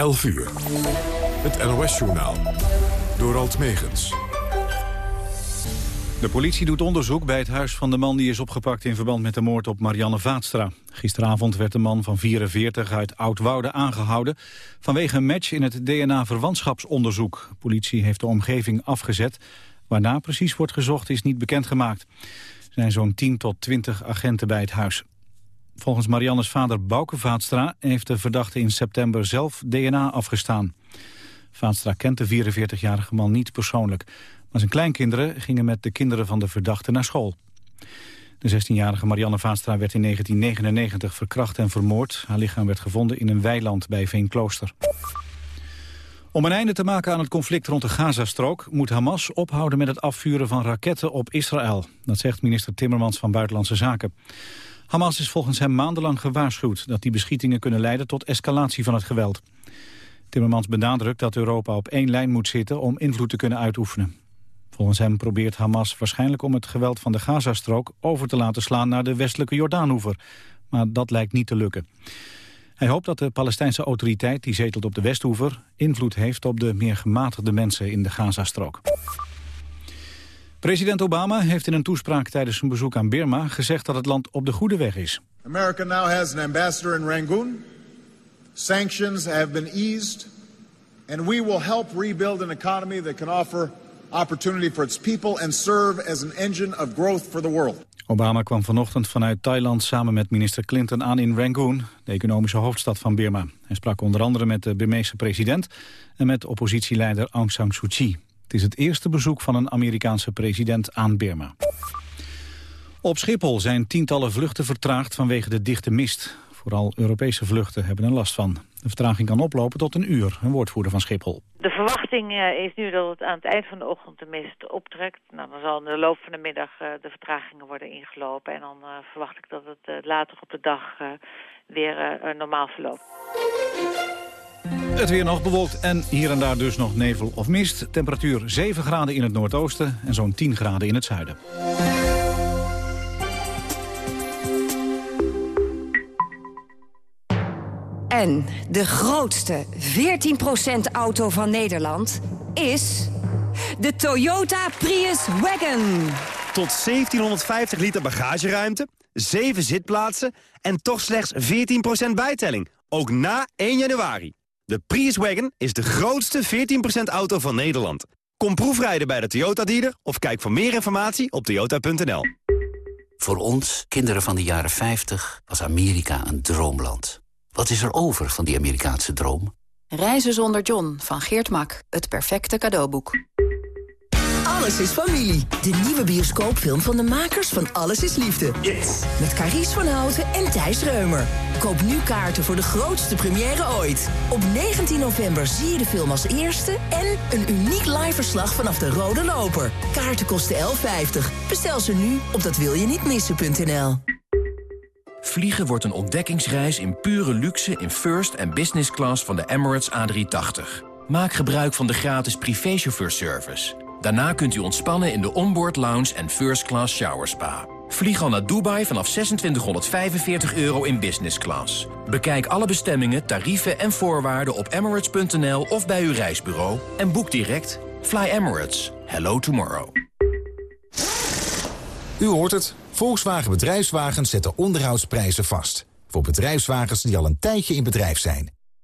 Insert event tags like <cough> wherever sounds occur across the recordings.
11 uur. Het NOS-journaal. Door Alt Megens. De politie doet onderzoek bij het huis van de man die is opgepakt... in verband met de moord op Marianne Vaatstra. Gisteravond werd de man van 44 uit Oudwoude aangehouden... vanwege een match in het DNA-verwantschapsonderzoek. De politie heeft de omgeving afgezet. Waarna precies wordt gezocht is niet bekendgemaakt. Er zijn zo'n 10 tot 20 agenten bij het huis. Volgens Mariannes vader Bouke Vaatstra heeft de verdachte in september zelf DNA afgestaan. Vaatstra kent de 44-jarige man niet persoonlijk. Maar zijn kleinkinderen gingen met de kinderen van de verdachte naar school. De 16-jarige Marianne Vaatstra werd in 1999 verkracht en vermoord. Haar lichaam werd gevonden in een weiland bij Veenklooster. Om een einde te maken aan het conflict rond de Gazastrook... moet Hamas ophouden met het afvuren van raketten op Israël. Dat zegt minister Timmermans van Buitenlandse Zaken. Hamas is volgens hem maandenlang gewaarschuwd... dat die beschietingen kunnen leiden tot escalatie van het geweld. Timmermans benadrukt dat Europa op één lijn moet zitten... om invloed te kunnen uitoefenen. Volgens hem probeert Hamas waarschijnlijk om het geweld van de Gazastrook... over te laten slaan naar de westelijke Jordaanhoever. Maar dat lijkt niet te lukken. Hij hoopt dat de Palestijnse autoriteit, die zetelt op de Westhoever... invloed heeft op de meer gematigde mensen in de Gazastrook. President Obama heeft in een toespraak tijdens zijn bezoek aan Birma... gezegd dat het land op de goede weg is. America now has an ambassador in Rangoon. Sanctions have been eased. And we will help rebuild an economy that can offer opportunity for its people... and serve as an engine of growth for the world. Obama kwam vanochtend vanuit Thailand samen met minister Clinton aan in Rangoon, de economische hoofdstad van Birma. Hij sprak onder andere met de Birmeese president en met oppositieleider Aung San Suu Kyi. Het is het eerste bezoek van een Amerikaanse president aan Birma. Op Schiphol zijn tientallen vluchten vertraagd vanwege de dichte mist. Vooral Europese vluchten hebben er last van. De vertraging kan oplopen tot een uur, een woordvoerder van Schiphol. De verwachting eh, is nu dat het aan het eind van de ochtend de mist optrekt. Nou, dan zal in de loop van de middag eh, de vertragingen worden ingelopen. En dan uh, verwacht ik dat het later op de dag weer normaal verloopt. Het weer nog bewolkt en hier en daar dus nog nevel of mist. Temperatuur 7 graden in het noordoosten en zo'n 10 graden in het zuiden. En de grootste 14% auto van Nederland is de Toyota Prius Wagon. Tot 1750 liter bagageruimte, 7 zitplaatsen en toch slechts 14% bijtelling. Ook na 1 januari. De Prius Wagon is de grootste 14% auto van Nederland. Kom proefrijden bij de Toyota dealer of kijk voor meer informatie op toyota.nl. Voor ons, kinderen van de jaren 50, was Amerika een droomland. Wat is er over van die Amerikaanse droom? Reizen zonder John van Geert Mak. Het perfecte cadeauboek. Alles is familie. De nieuwe bioscoopfilm van de makers van Alles is Liefde. Yes! Met Carice van Houten en Thijs Reumer. Koop nu kaarten voor de grootste première ooit. Op 19 november zie je de film als eerste... en een uniek live verslag vanaf de Rode Loper. Kaarten kosten 11,50. Bestel ze nu op datwilje-niet-missen.nl. Vliegen wordt een ontdekkingsreis in pure luxe in first en business class van de Emirates A380. Maak gebruik van de gratis privéchauffeurservice. Daarna kunt u ontspannen in de onboard lounge en first class shower spa. Vlieg al naar Dubai vanaf 2645 euro in business class. Bekijk alle bestemmingen, tarieven en voorwaarden op emirates.nl of bij uw reisbureau. En boek direct. Fly Emirates. Hello tomorrow. U hoort het. Volkswagen Bedrijfswagens zetten onderhoudsprijzen vast. Voor bedrijfswagens die al een tijdje in bedrijf zijn.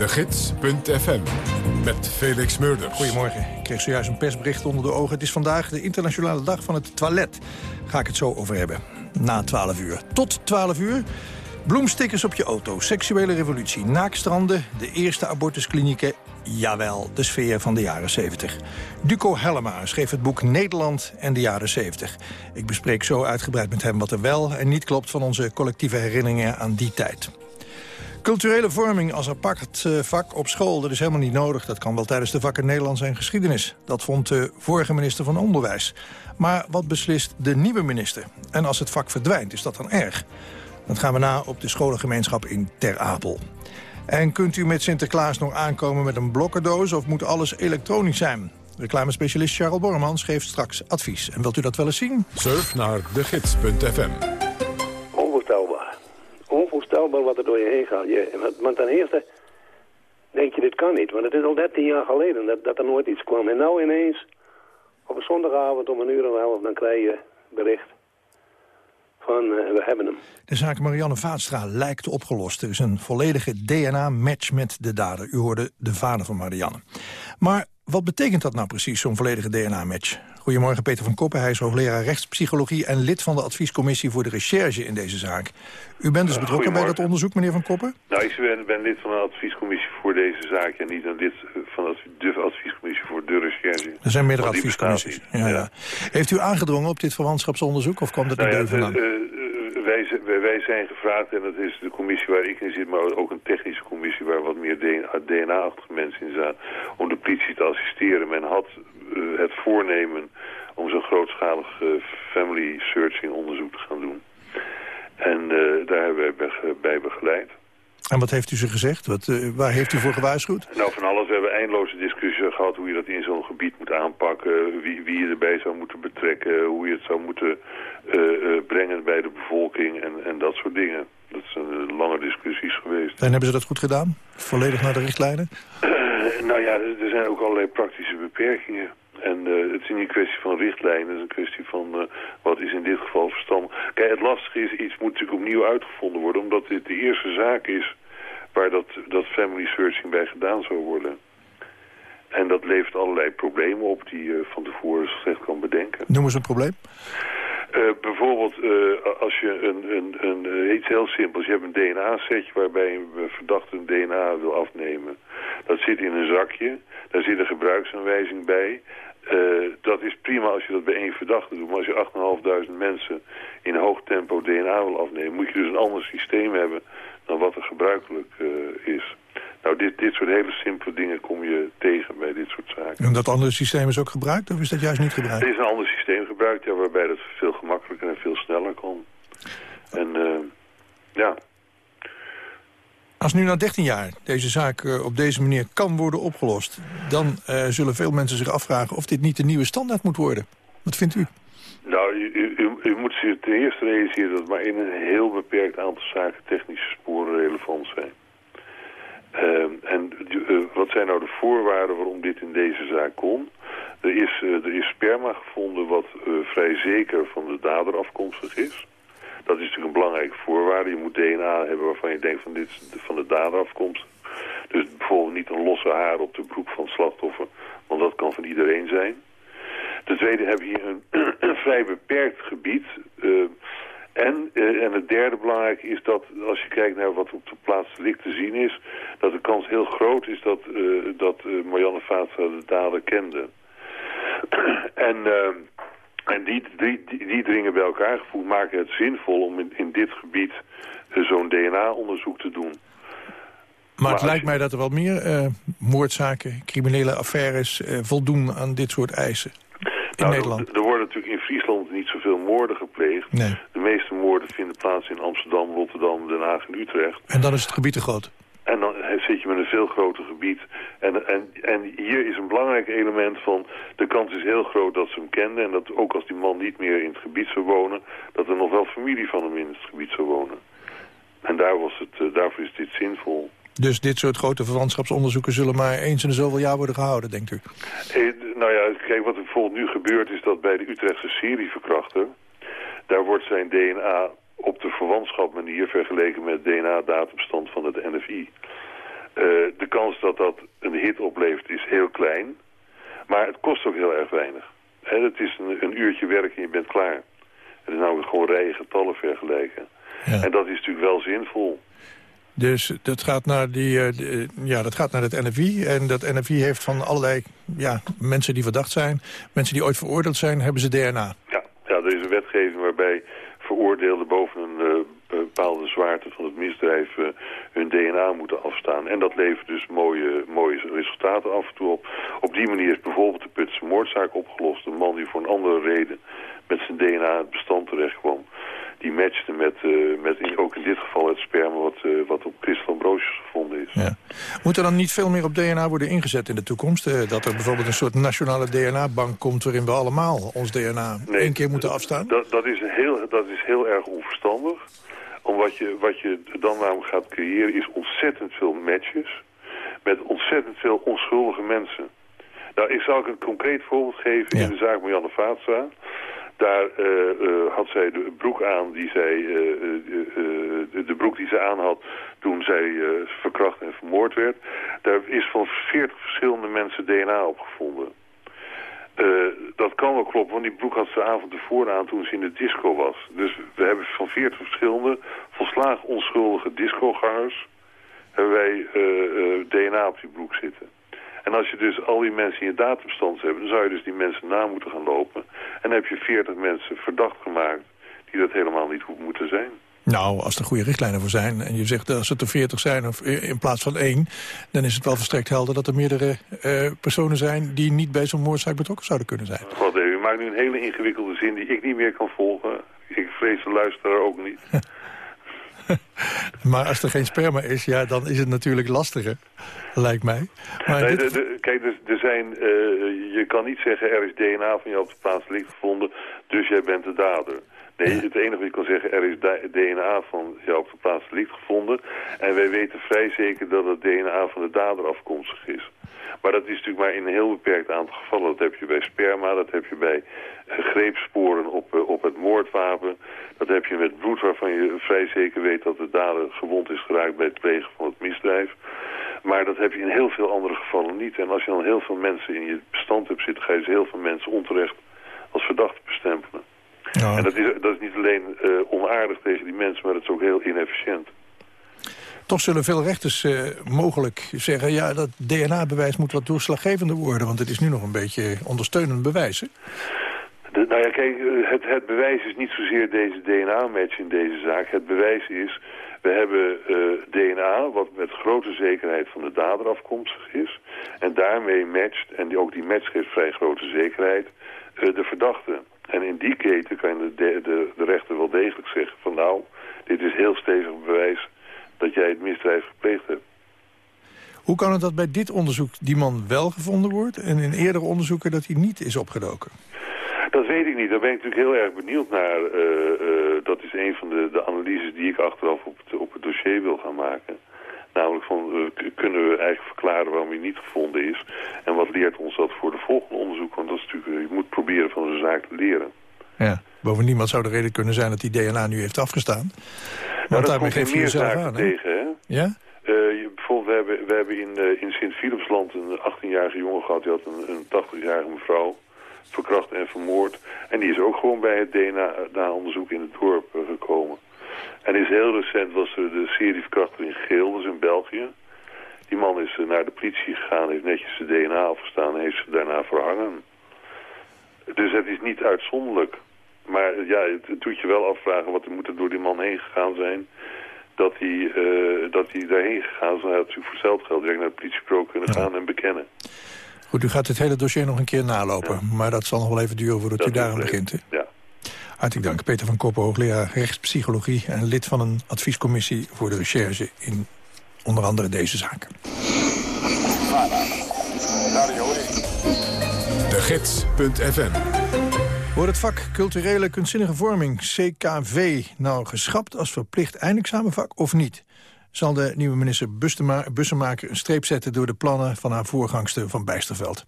De Gids.fm. Met Felix Murders. Goedemorgen. Ik kreeg zojuist een persbericht onder de ogen. Het is vandaag de internationale dag van het toilet. Ga ik het zo over hebben. Na 12 uur. Tot 12 uur. Bloemstickers op je auto, seksuele revolutie, naakstranden... de eerste abortusklinieken, jawel, de sfeer van de jaren 70. Duco Hellema schreef het boek Nederland en de jaren 70. Ik bespreek zo uitgebreid met hem wat er wel en niet klopt... van onze collectieve herinneringen aan die tijd. Culturele vorming als apart eh, vak op school, dat is helemaal niet nodig. Dat kan wel tijdens de vakken Nederlands en geschiedenis. Dat vond de vorige minister van Onderwijs. Maar wat beslist de nieuwe minister? En als het vak verdwijnt, is dat dan erg? Dat gaan we na op de scholengemeenschap in Ter Apel. En kunt u met Sinterklaas nog aankomen met een blokkendoos... of moet alles elektronisch zijn? Reclamespecialist Charles Bormans geeft straks advies. En wilt u dat wel eens zien? Surf naar degids.fm. Onvoorstelbaar. Onvoorstelbaar wat er door je heen gaat. Je, want ten eerste denk je, dit kan niet. Want het is al 13 jaar geleden dat, dat er nooit iets kwam. En nou ineens, op een zondagavond om een uur en half, dan krijg je bericht van uh, we hebben hem. De zaak Marianne Vaatstra lijkt opgelost. Er is een volledige DNA-match met de dader. U hoorde de vader van Marianne. Maar wat betekent dat nou precies, zo'n volledige DNA-match? Goedemorgen, Peter van Koppen. Hij is hoogleraar rechtspsychologie... en lid van de adviescommissie voor de recherche in deze zaak. U bent dus betrokken bij dat onderzoek, meneer van Koppen? Nou, ik ben, ben lid van de adviescommissie voor deze zaak... en niet een lid van de adviescommissie voor de recherche. Er zijn meerdere adviescommissies. Ja, ja. Heeft u aangedrongen op dit verwantschapsonderzoek... of kwam dat nou niet ja? Wij, wij, zijn gevraagd, en dat is de commissie waar ik in zit... maar ook een technische commissie waar wat meer DNA-achtige mensen in zaten... om de politie te assisteren. Men had uh, het voornemen om zo'n grootschalig uh, family searching onderzoek te gaan doen. En uh, daar hebben wij bij begeleid. En wat heeft u ze gezegd? Wat, uh, waar heeft u voor gewaarschuwd? Nou, van alles. We hebben eindeloze discussies gehad hoe je dat in zo'n gebied moet aanpakken. Wie, wie je erbij zou moeten betrekken. Hoe je het zou moeten uh, uh, brengen bij de bevolking en, en dat soort dingen. Dat zijn lange discussies geweest. En hebben ze dat goed gedaan? Volledig naar de richtlijnen? <clears throat> nou ja, er zijn ook allerlei praktische beperkingen. En uh, het is niet een kwestie van richtlijnen, het is een kwestie van uh, wat is in dit geval verstandig. Kijk, het lastige is, iets moet natuurlijk opnieuw uitgevonden worden, omdat dit de eerste zaak is waar dat, dat family searching bij gedaan zou worden. En dat levert allerlei problemen op die je van tevoren slecht kan bedenken. Noem eens een probleem. Uh, bijvoorbeeld als je een, een, een, iets heel simpels, je hebt een DNA-setje waarbij een verdachte een DNA wil afnemen. Dat zit in een zakje, daar zit een gebruiksaanwijzing bij. Uh, dat is prima als je dat bij één verdachte doet. Maar als je 8.500 mensen in hoog tempo DNA wil afnemen... moet je dus een ander systeem hebben dan wat er gebruikelijk uh, is. Nou, dit, dit soort hele simpele dingen kom je tegen bij dit soort zaken. En dat andere systeem is ook gebruikt of is dat juist niet gebruikt? Er is een ander systeem gebruikt, ja, waarbij dat veel gemakkelijker en veel sneller kan. En uh, ja... Als nu na 13 jaar deze zaak uh, op deze manier kan worden opgelost... dan uh, zullen veel mensen zich afvragen of dit niet de nieuwe standaard moet worden. Wat vindt u? Nou, u, moet zich ten eerste realiseren dat maar in een heel beperkt aantal zaken technische sporen relevant zijn. Uh, en uh, wat zijn nou de voorwaarden waarom dit in deze zaak kon? Er is, er is sperma gevonden wat vrij zeker van de dader afkomstig is. Dat is natuurlijk een belangrijke voorwaarde. Je moet DNA hebben waarvan je denkt van dit van de dader afkomstig. Dus bijvoorbeeld niet een losse haar op de broek van het slachtoffer, want dat kan van iedereen zijn. Ten tweede hebben we hier een, <clears throat> vrij beperkt gebied. Uh, en, uh, en het derde belangrijke is dat als je kijkt naar wat op de plaats licht te zien is... dat de kans heel groot is dat, uh, dat Marianne Vaatstra de dader kende. <clears throat> en, en die, die, die, dringen bij elkaar gevoegd maken het zinvol om in, in dit gebied zo'n DNA-onderzoek te doen. Maar, het lijkt mij dat er wel meer uh, moordzaken, criminele affaires... Uh, voldoen aan dit soort eisen in nou, Nederland. Er, er worden natuurlijk in Friesland niet zoveel moorden gepleegd. Nee. De meeste moorden vinden plaats in Amsterdam, Rotterdam, Den Haag en Utrecht. En dan is het gebied te groot. En dan zit je met een veel groter gebied. En, en, en hier is een belangrijk element van... de kans is heel groot dat ze hem kenden... en dat ook als die man niet meer in het gebied zou wonen... dat er nog wel familie van hem in het gebied zou wonen. En daar was het, uh, daarvoor is dit zinvol. Dus dit soort grote verwantschapsonderzoeken zullen maar eens in de zoveel jaar worden gehouden, denkt u? Eh, nou ja, kijk, wat er bijvoorbeeld nu gebeurt is dat bij de Utrechtse serieverkrachter... daar wordt zijn DNA op de verwantschap manier vergeleken met DNA-datumstand van het NFI. Uh, de kans dat dat een hit oplevert is heel klein, maar het kost ook heel erg weinig. He, het is een, een, uurtje werk en je bent klaar. Het is namelijk gewoon rijen getallen vergelijken. Ja. En dat is natuurlijk wel zinvol. Dus dat gaat naar, die, uh, de, ja, dat gaat naar het NFI. En dat NFI heeft van allerlei ja, mensen die verdacht zijn... mensen die ooit veroordeeld zijn, hebben ze DNA. Ja, ja er is een wetgeving waarbij veroordeelden boven een uh, bepaalde zwaarte van het misdrijf hun DNA moeten afstaan. En dat levert dus mooie, mooie resultaten af en toe op. Op die manier is bijvoorbeeld de Putse moordzaak opgelost. Een man die voor een andere reden met zijn DNA het bestand terecht kwam die matchte met, uh, met ook in dit geval het sperma wat, uh, wat op Christel Ambrosius gevonden is. Ja. Moet er dan niet veel meer op DNA worden ingezet in de toekomst? Uh, dat er bijvoorbeeld een soort nationale DNA-bank komt... waarin we allemaal ons DNA nee, één keer moeten afstaan? Dat, dat, is heel, dat is heel erg onverstandig. Omdat je, wat je dan namelijk gaat creëren is ontzettend veel matches... met ontzettend veel onschuldige mensen. Nou, ik zal ik een concreet voorbeeld geven in de zaak Marianne Vaatstra... Daar uh, uh, had zij de broek aan die zij, uh, de, de, broek die ze aan had toen zij verkracht en vermoord werd. Daar is van 40 verschillende mensen DNA op gevonden. dat kan wel kloppen, want die broek had ze avond ervoor aan toen ze in de disco was. Dus we hebben van 40 verschillende volslagen onschuldige discogangers... hebben wij DNA op die broek zitten. En als je dus al die mensen in je databestand hebt... dan zou je dus die mensen na moeten gaan lopen. En dan heb je 40 mensen verdacht gemaakt... die dat helemaal niet moeten zijn. Nou, als er goede richtlijnen voor zijn... en je zegt als het er 40 zijn of in plaats van één... dan is het wel verstrekt helder dat er meerdere uh, personen zijn... die niet bij zo'n moordzaak betrokken zouden kunnen zijn. God, u maakt nu een hele ingewikkelde zin die ik niet meer kan volgen. Ik vrees de luisteraar ook niet. <laughs> <laughs> maar als er geen sperma is, ja, dan is het natuurlijk lastiger, lijkt mij. Maar nee, de, kijk, er, er zijn, uh, je kan niet zeggen er is DNA van jou op de plaats licht gevonden, dus jij bent de dader. Nee, het enige wat je kan zeggen, er is DNA van jou op de plaats licht gevonden. En wij weten vrij zeker dat het DNA van de dader afkomstig is. Maar dat is natuurlijk maar in een heel beperkt aantal gevallen. Dat heb je bij sperma, dat heb je bij greepsporen op, eh, op het moordwapen. Dat heb je met bloed waarvan je vrij zeker weet dat de dader gewond is geraakt bij het plegen van het misdrijf. Maar dat heb je in heel veel andere gevallen niet. En als je dan heel veel mensen in je bestand hebt zitten, ga je dus heel veel mensen onterecht als verdachte bestempelen. Ja. En dat is, dat is niet alleen uh, onaardig tegen die mensen, maar het is ook heel inefficiënt. Toch zullen veel rechters uh, mogelijk zeggen... ja, dat DNA-bewijs moet wat doorslaggevender worden... want het is nu nog een beetje ondersteunend bewijs, hè? nou ja, kijk, eh, het, het bewijs is niet zozeer deze DNA-match in deze zaak. Het bewijs is, we hebben uh, DNA wat met grote zekerheid van de dader afkomstig is. En daarmee matcht, en die, ook die match geeft vrij grote zekerheid, uh, de verdachte. En in die keten kan de, de, de rechter wel degelijk zeggen van nou, dit is heel stevig bewijs dat jij het misdrijf gepleegd hebt. Hoe kan het dat bij dit onderzoek die man wel gevonden wordt... en in eerdere onderzoeken dat hij niet is opgedoken? Dat weet ik niet. Daar ben ik natuurlijk heel erg benieuwd naar. Uh, uh, dat is een van de, de analyses die ik achteraf op het, op het dossier wil gaan maken. Namelijk van, uh, kunnen we eigenlijk verklaren waarom hij niet gevonden is. En wat leert ons dat voor de volgende onderzoek? Want dat is natuurlijk, je moet proberen van zijn zaak te leren. Ja, bovendien wat zou de reden kunnen zijn dat die DNA nu heeft afgestaan. Want daarmee geef je jezelf aan. Hè? Tegen, hè? Ja? Uh, bijvoorbeeld, we hebben, we hebben in, uh, in Sint-Philipsland een 18-jarige jongen gehad. Die had een, een 80-jarige mevrouw verkracht en vermoord. En die is ook gewoon bij het DNA-onderzoek in het dorp uh, gekomen. En is heel recent was er de serie verkrachter in Geel, dus in België. Die man is naar de politie gegaan, heeft netjes zijn DNA afgestaan en heeft ze daarna verhangen. Dus het is niet uitzonderlijk. Maar ja, het, doet je wel afvragen wat er moet er door die man heen gegaan zijn. Dat hij, uh, dat hij daarheen gegaan is. Hij had natuurlijk voor hetzelfde geld direct naar het politiebureau kunnen gaan en bekennen. Goed, u gaat het hele dossier nog een keer nalopen. Maar dat zal nog wel even duren voordat u daaraan begint. Hè? Ja. Hartelijk dank. Peter van Koppen, hoogleraar rechtspsychologie... en lid van een adviescommissie voor de recherche in onder andere deze zaken. De Gids.fm Wordt het vak culturele kunstzinnige vorming, CKV, nou geschrapt als verplicht eindexamenvak of niet? Zal de nieuwe minister Bussemaker een streep zetten door de plannen van haar voorgangster van Bijsterveld.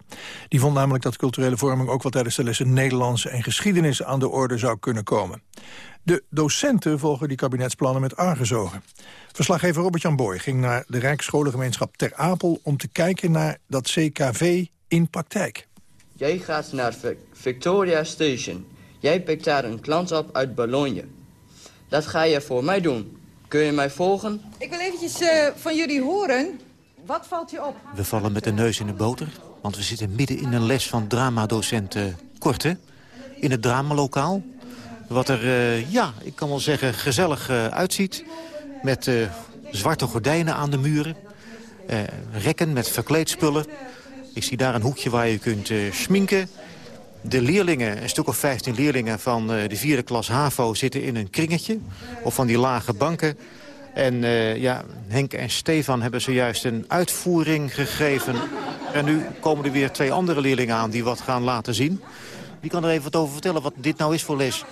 Die vond namelijk dat culturele vorming ook wel tijdens de lessen Nederlands en geschiedenis aan de orde zou kunnen komen. De docenten volgen die kabinetsplannen met argusogen. Verslaggever Robert-Jan Boy ging naar de Rijksscholengemeenschap Ter Apel om te kijken naar dat CKV in praktijk. Jij gaat naar Victoria Station. Jij pikt daar een klant op uit Bologna. Dat ga je voor mij doen. Kun je mij volgen? Ik wil eventjes uh, van jullie horen. Wat valt je op? We vallen met de neus in de boter. Want we zitten midden in een les van dramadocent uh, Korte. In het dramalokaal. wat er, eh, ja, ik kan wel zeggen, gezellig eh, uitziet. Met eh, zwarte gordijnen aan de muren. Eh, rekken met verkleedspullen. Ik zie daar een hoekje waar je kunt eh, schminken. De leerlingen, een stuk of 15 leerlingen van eh, de vierde klas HAVO... zitten in een kringetje op van die lage banken. En eh, ja, Henk en Stefan hebben zojuist een uitvoering gegeven. En nu komen er weer twee andere leerlingen aan die wat gaan laten zien. Wie kan er even wat over vertellen wat dit nou is voor les?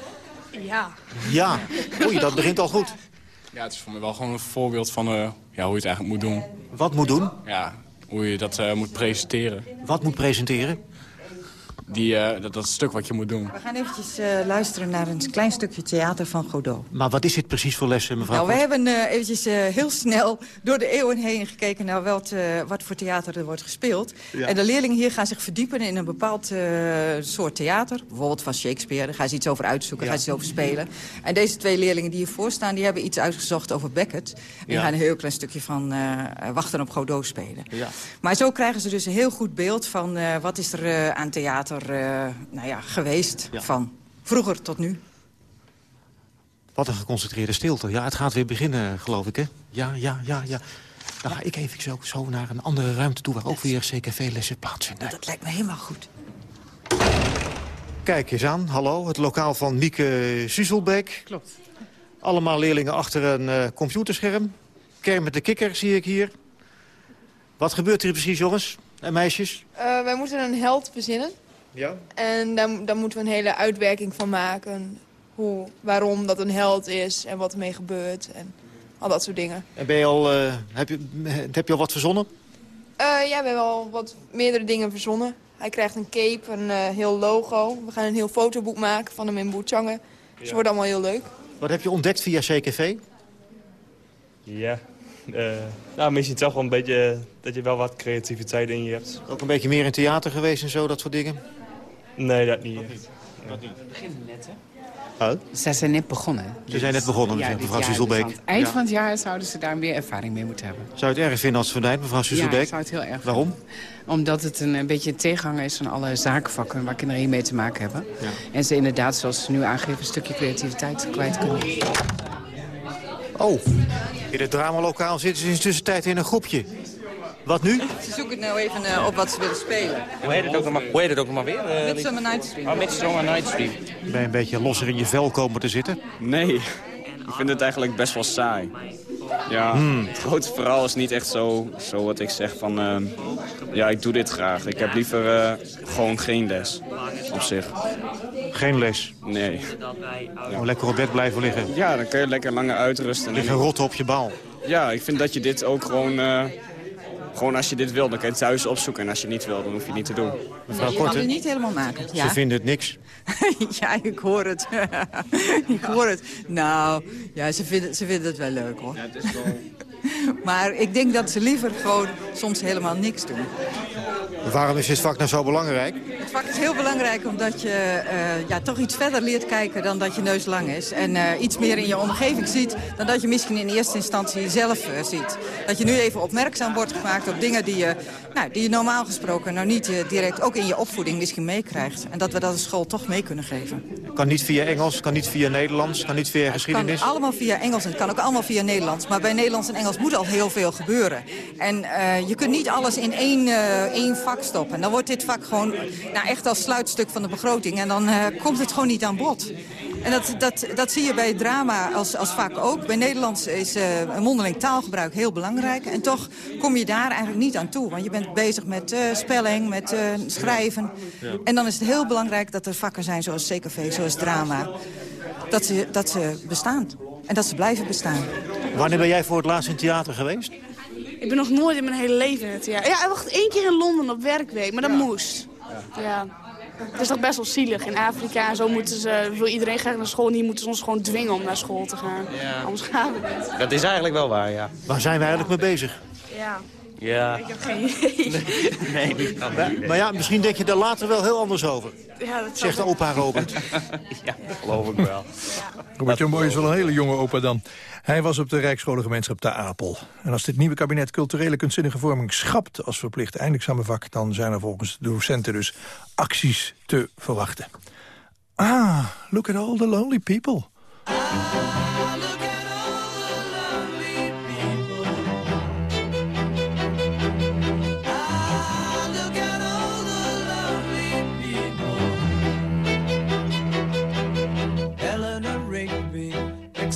Ja. Ja, oei, dat begint al goed. Ja, het is voor mij wel gewoon een voorbeeld van eh, ja, hoe je het eigenlijk moet doen. Wat moet doen? Ja, hoe je dat eh, moet presenteren. Wat moet presenteren? Die, eh, dat, dat stuk wat je moet doen. We gaan eventjes eh, luisteren naar een klein stukje theater van Godot. Maar wat is dit precies voor lessen, mevrouw? Nou, we hebben eh, eventjes eh, heel snel door de eeuwen heen gekeken... naar wat, eh, wat voor theater er wordt gespeeld. Ja. En de leerlingen hier gaan zich verdiepen in een bepaald eh, soort theater. Bijvoorbeeld van Shakespeare, daar gaan ze iets over uitzoeken, Ja. gaan ze iets over spelen. En deze twee leerlingen die hiervoor staan... die hebben iets uitgezocht over Beckett. En die Ja. gaan een heel klein stukje van eh, Wachten op Godot spelen. Ja. Maar zo krijgen ze dus een heel goed beeld van... eh, wat is er eh, aan theater eh, nou ja, geweest van vroeger tot nu. Wat een geconcentreerde stilte. Ja, het gaat weer beginnen, geloof ik, hè? Ja, ja, ja, ja. Dan ga ik even zo, zo naar een andere ruimte toe... waar ook weer CKV-lessen plaatsvinden. Dat lijkt me helemaal goed. Kijk eens aan, hallo, het lokaal van Mieke Suzelbeek. Klopt. Allemaal leerlingen achter een eh, computerscherm. Kermit de kikker zie ik hier. Wat gebeurt hier precies, jongens en meisjes? Eh, wij moeten een held verzinnen. Ja. En daar, daar moeten we een hele uitwerking van maken. Hoe, waarom dat een held is en wat ermee gebeurt. En al dat soort dingen. En ben je al, eh, heb, je, heb je al wat verzonnen? Eh, ja, we hebben al wat meerdere dingen verzonnen. Hij krijgt een cape, een eh, heel logo. We gaan een heel fotoboek maken van hem in Boetjangen. Dus het wordt allemaal heel leuk. Wat heb je ontdekt via CKV? Ja, eh nou, misschien toch wel een beetje dat je wel wat creativiteit in je hebt. Ook een beetje meer in theater geweest en zo, dat soort dingen? Nee, dat niet. Dat niet. beginnen net, hè? Oh? Ze zijn net begonnen. Ze zijn net begonnen, ja, mevrouw jaar. Suzelbeek. Dus eind Ja. van het jaar zouden ze daar meer ervaring mee moeten hebben. Zou je het erg vinden als het verdwijnt, mevrouw Ja, Suzelbeek? ik zou het heel erg Waarom? Omdat het een, een beetje een tegenhanger is van alle zakenvakken waar kinderen hiermee te maken hebben. Ja. En ze inderdaad, zoals ze nu aangeven, een stukje creativiteit kwijt kunnen. Oh, in het dramalokaal zitten ze in de tussentijd in een groepje. Wat nu? Ze zoeken nou even eh, op wat ze willen spelen. Hoe heet het ook nog maar, hoe heet het ook nog maar weer? eh, Midsummer Night's Dream. Oh, Midsummer Night's Dream. Ben je een beetje losser in je vel komen te zitten? Nee, ik vind het eigenlijk best wel saai. Ja, Hmm. het grote verhaal is niet echt zo, zo wat ik zeg van... eh, ja, ik doe dit graag. Ik heb liever eh, gewoon geen les op zich. Geen les? Nee. Gewoon lekker op bed blijven liggen. Ja, dan kun je lekker langer uitrusten. Liggen rotten op je bal. Ja, ik vind dat je dit ook gewoon... eh, gewoon als je dit wil, dan kun je het thuis opzoeken. En als je het niet wil, dan hoef je het niet te doen. Mevrouw je kan het niet helemaal maken. Ja, ze vinden het niks. <laughs> ja ik hoor het. <laughs> ik hoor het. Nou, ja, ze vinden, ze vinden het wel leuk, hoor. Ja, het is wel... <laughs> Maar ik denk dat ze liever gewoon soms helemaal niks doen. Waarom is dit vak nou zo belangrijk? Het vak is heel belangrijk omdat je eh, ja, toch iets verder leert kijken dan dat je neus lang is. En eh, iets meer in je omgeving ziet dan dat je misschien in eerste instantie zelf eh, ziet. Dat je nu even opmerkzaam wordt gemaakt op dingen die je, nou, die je normaal gesproken nou niet direct ook in je opvoeding misschien meekrijgt. En dat we dat als school toch mee kunnen geven. Kan niet via Engels, kan niet via Nederlands, kan niet via Het geschiedenis. kan allemaal via Engels en het kan ook allemaal via Nederlands. Maar bij Nederlands en Engels moet al heel veel gebeuren. En je kunt niet alles in één, één vak stoppen. En dan wordt dit vak gewoon nou, echt als sluitstuk van de begroting. En dan eh, komt het gewoon niet aan bod. En dat, dat, dat zie je bij drama als, als vak ook. Bij Nederlands is eh, een mondeling taalgebruik heel belangrijk. En toch kom je daar eigenlijk niet aan toe. Want je bent bezig met eh, spelling, met eh, schrijven. En dan is het heel belangrijk dat er vakken zijn zoals CKV, zoals drama. Dat ze, dat ze bestaan. En dat ze blijven bestaan. Wanneer ben jij voor het laatst in theater geweest? Ik ben nog nooit in mijn hele leven in het theater. Ja, wacht, één keer in Londen op werkweek, maar dat moest. Ja. Het is toch best wel zielig. In Afrika en zo moeten ze, wil iedereen graag naar school. En hier moeten ze ons gewoon dwingen om naar school te gaan. Ja. Anders gaan we niet. Dat is eigenlijk wel waar, ja. Waar zijn we eigenlijk mee bezig? Ja, Ja. ik heb geen idee. Nee, <laughs> dat kan Maar, maar ja, misschien denk je daar later wel heel anders over. Ja, dat Zegt opa Robert. <laughs> ja, geloof ik wel. Robert Jan Boy is wel een hele jonge opa dan. Hij was op de Rijksscholengemeenschap Ter Apel. En als dit nieuwe kabinet culturele kunstzinnige vorming schrapt... als verplicht eindexamenvak, dan zijn er volgens de docenten dus acties te verwachten. Ah, look at all the lonely people.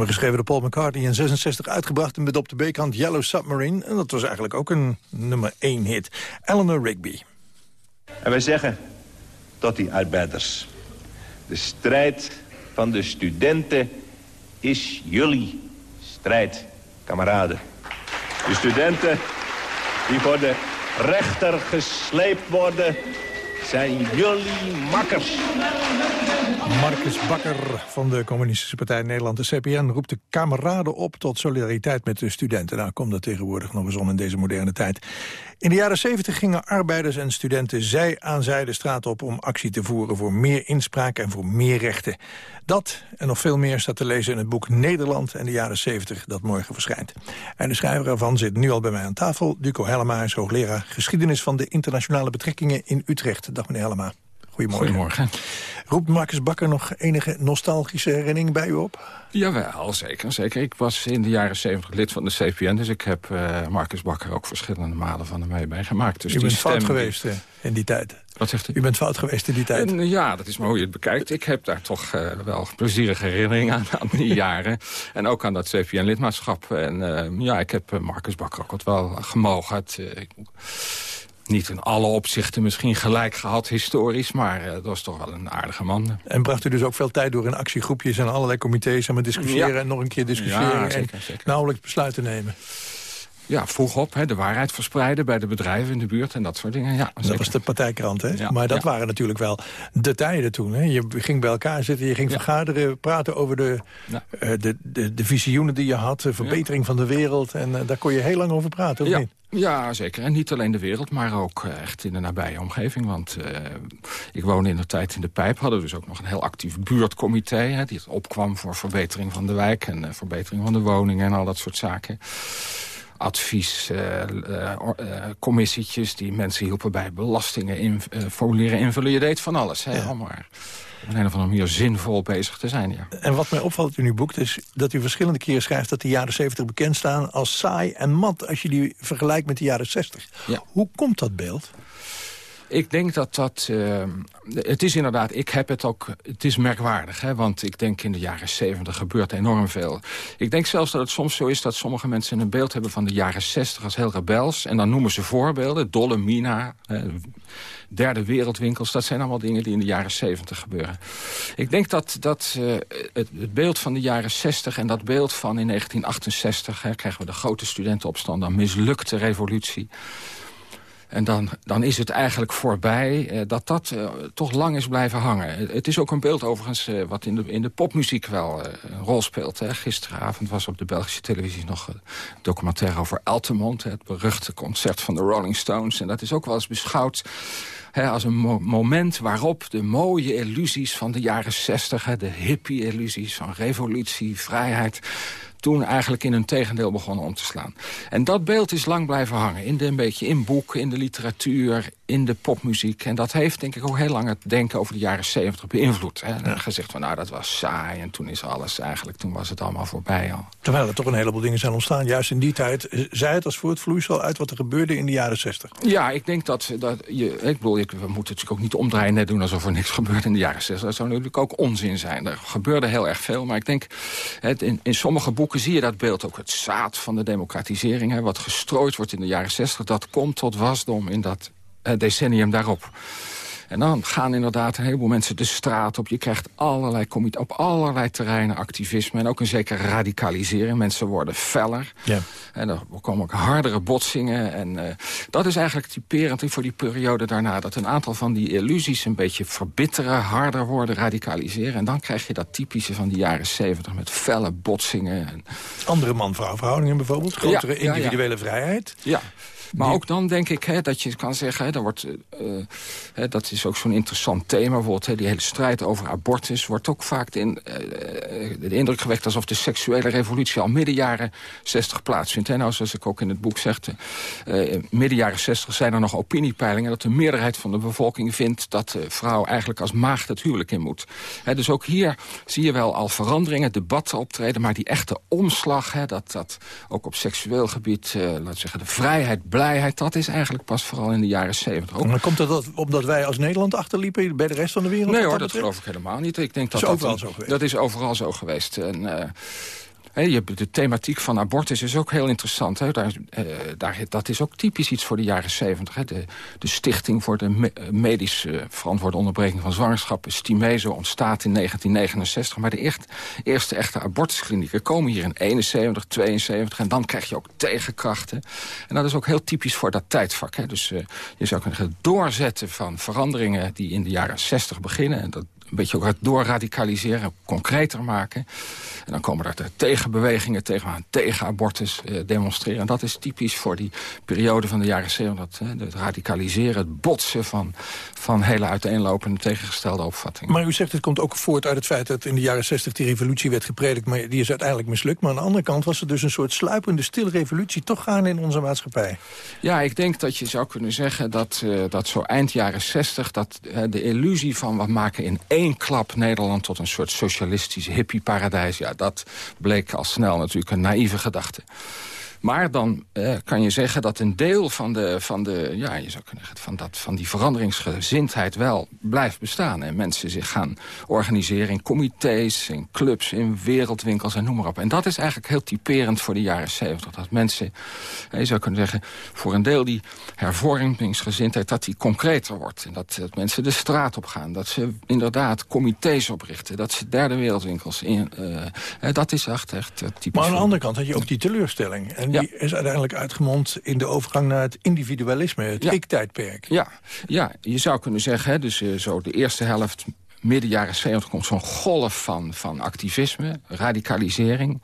Nummer geschreven door Paul McCartney in 66 uitgebracht... met op de B-kant Yellow Submarine. En dat was eigenlijk ook een nummer 1 hit. Eleanor Rigby. En wij zeggen tot die arbeiders. De strijd van de studenten is jullie strijd, kameraden. De studenten die voor de rechter gesleept worden, zijn jullie makkers. Marcus Bakker van de Communistische Partij Nederland, de CPN... roept de kameraden op tot solidariteit met de studenten. Nou, komt dat tegenwoordig nog eens om in deze moderne tijd. In de jaren 70 gingen arbeiders en studenten zij aan zij de straat op... om actie te voeren voor meer inspraak en voor meer rechten. Dat en nog veel meer staat te lezen in het boek Nederland en de jaren 70... dat morgen verschijnt. En de schrijver ervan zit nu al bij mij aan tafel. Duco Hellema is hoogleraar geschiedenis van de internationale betrekkingen in Utrecht. Dag meneer Hellema. Goedemorgen. Goedemorgen. Roept Marcus Bakker nog enige nostalgische herinnering bij u op? Jawel, zeker, zeker. Ik was in de jaren 70 lid van de CPN... dus ik heb uh, Marcus Bakker ook verschillende malen van hem meegemaakt. Dus u bent fout geweest die... in die tijd. Wat zegt u? U bent fout geweest in die tijd. En, ja, dat is maar hoe je het bekijkt. Ik heb daar toch uh, wel plezierige herinneringen aan, aan die <laughs> jaren. En ook aan dat CPN-lidmaatschap. En uh, ja, ik heb Marcus Bakker ook wat wel gemogen. Het, niet in alle opzichten misschien gelijk gehad historisch... maar uh, dat was toch wel een aardige man. En bracht u dus ook veel tijd door in actiegroepjes... en allerlei comité's en met discussiëren ja. en nog een keer discussiëren... Ja, zeker, en zeker. nauwelijks besluiten nemen? Ja, vroeg op, hè, de waarheid verspreiden bij de bedrijven in de buurt en dat soort dingen. Ja, dat was de partijkrant, hè? Ja, maar dat ja. waren natuurlijk wel de tijden toen. Hè? Je ging bij elkaar zitten, je ging vergaderen, praten over de, uh, de, de, de, visioenen die je had... de verbetering van de wereld en uh, daar kon je heel lang over praten, of niet? Ja, zeker. En niet alleen de wereld, maar ook uh, echt in de nabije omgeving. Want uh, ik woonde in de tijd in de Pijp. Hadden dus ook nog een heel actief buurtcomité... Hè, die opkwam voor verbetering van de wijk... en uh, verbetering van de woningen en al dat soort zaken. Adviescommissietjes die mensen hielpen bij belastingen in, formulieren invullen. Je deed van alles, hè, ja. maar op een of andere manier zinvol bezig te zijn. Ja. En wat mij opvalt in uw boek is dat u verschillende keren schrijft... dat de jaren 70 bekend staan als saai en mat... als je die vergelijkt met de jaren 60. Ja. Hoe komt dat beeld? Ik denk dat dat... Uh, het is inderdaad, ik heb het ook... Het is merkwaardig, hè, want ik denk in de jaren 70 gebeurt enorm veel. Ik denk zelfs dat het soms zo is dat sommige mensen een beeld hebben... van de jaren 60 als heel rebels. En dan noemen ze voorbeelden. Dolle Mina, eh, derde wereldwinkels. Dat zijn allemaal dingen die in de jaren 70 gebeuren. Ik denk dat, dat uh, het, beeld van de jaren 60 en dat beeld van in 1968... Hè, krijgen we de grote studentenopstand, dan mislukte revolutie En dan, dan is het eigenlijk voorbij eh, dat dat eh, toch lang is blijven hangen. Het- is ook een beeld overigens eh, wat in de, in de popmuziek wel een rol speelt. Hè. Gisteravond was op de Belgische televisie nog een documentaire over Altamont. Het beruchte concert van de Rolling Stones. En dat is ook wel eens beschouwd als een mo- moment waarop de mooie illusies van de jaren zestig... de hippie-illusies van revolutie, vrijheid toen eigenlijk in hun tegendeel begonnen om te slaan. En dat beeld is lang blijven hangen. In een beetje in boeken, in de literatuur, in de popmuziek. En dat heeft denk ik ook heel lang het denken over de jaren zeventig beïnvloed. Hè. En gezegd van nou dat was saai en toen is alles eigenlijk, toen was het allemaal voorbij al. Terwijl er toch een heleboel dingen zijn ontstaan. Juist in die tijd eh, zei het als voortvloeisel uit wat er gebeurde in de jaren 60. Ja, ik denk dat, dat je... Ik bedoel, ik, we moeten natuurlijk ook niet omdraaien net doen alsof er niks <laughs> gebeurde in de jaren 60. Dat zou natuurlijk ook onzin zijn. Er gebeurde heel erg veel, maar ik denk... Het, in, in sommige boeken zie je dat beeld ook. Het zaad van de democratisering, hè, wat gestrooid wordt in de jaren 60... dat komt tot wasdom in dat decennium daarop. En dan gaan inderdaad een heleboel mensen de straat op. Je krijgt allerlei comité op allerlei terreinen activisme. En ook een zekere radicalisering. Mensen worden feller. Ja. En er komen ook hardere botsingen. En eh, dat is eigenlijk typerend voor die periode daarna. Dat een aantal van die illusies een beetje verbitteren, harder worden, radicaliseren. En dan krijg je dat typische van die jaren zeventig met felle botsingen. En, Andere man-vrouw verhoudingen bijvoorbeeld. Grotere Ja, ja, ja. individuele vrijheid. ja. Maar ook dan denk ik hè, dat je kan zeggen... Hè, er wordt, eh, eh, hè, dat is ook zo'n interessant thema. Bijvoorbeeld hè, die hele strijd over abortus... wordt ook vaak de, in- eh, de indruk gewekt... alsof de seksuele revolutie al midden jaren 60 plaatsvindt. Hè. Nou, zoals ik ook in het boek zeg... eh, midden jaren 60 zijn er nog opiniepeilingen... dat de meerderheid van de bevolking vindt... dat de vrouw eigenlijk als maagd het huwelijk in moet. Hè, dus ook hier zie je wel al veranderingen, debatten optreden... maar die echte omslag, hè, dat, dat ook op seksueel gebied... laten we zeggen, de vrijheid, blijheid... dat is eigenlijk pas vooral in de jaren 70. Ook En dan komt dat omdat wij als Nederland achterliepen bij de rest van de wereld? Nee hoor, dat geloof ik helemaal niet. Ik denk dat is dat een- zo geweest. Dat is overal zo geweest. En, eh, de thematiek van abortus is ook heel interessant. Eh, dat is ook typisch iets voor de jaren zeventig. De, Stichting voor de eh, Medisch eh, Verantwoorde Onderbreking van Zwangerschap... Stimezo ontstaat in 1969. Maar de eerste echte abortusklinieken komen hier in 71, 72... en dan krijg je ook tegenkrachten. En dat is ook heel typisch voor dat tijdvak. Dus je zou kunnen doorzetten van veranderingen... die in de jaren 60 beginnen... en dat een beetje ook doorradicaliseren, concreter maken. En dan komen er de tegenbewegingen tegen, tegen abortus eh, demonstreren. En dat is typisch voor die periode van de jaren 70. Hè, het radicaliseren, het botsen van, van hele uiteenlopende tegengestelde opvattingen. Maar u zegt het komt ook voort uit het feit dat in de jaren 60 die revolutie werd gepredikt, maar die is uiteindelijk mislukt. Maar aan de andere kant was er dus een soort sluipende, stille revolutie toch gaande in onze maatschappij. Ja, ik denk dat je zou kunnen zeggen dat, eh, dat zo eind jaren 60... dat eh, de illusie van we maken in één klap Nederland... tot een soort socialistisch hippie-paradijs... ja, dat bleek al snel natuurlijk een naïeve gedachte. Maar dan eh, kan je zeggen dat een deel van, de, van, de, ja, je zou kunnen zeggen, van, dat, van die veranderingsgezindheid wel blijft bestaan. En mensen zich gaan organiseren in comité's, in clubs, in wereldwinkels en noem maar op. En dat is eigenlijk heel typerend voor de jaren zeventig. Dat mensen, eh, je zou kunnen zeggen, voor een deel die hervormingsgezindheid... dat die concreter wordt. En dat, dat mensen de straat op gaan. Dat ze inderdaad comité's oprichten. Dat ze derde wereldwinkels in... eh, eh, dat is echt, echt typisch. Maar aan de andere kant had je ook die teleurstelling. En die is uiteindelijk uitgemond in de overgang naar het individualisme, het Ja. ik-tijdperk. Ja, ja, je zou kunnen zeggen, hè, dus eh, zo de eerste helft... midden jaren 70 komt zo'n golf van, van activisme, radicalisering.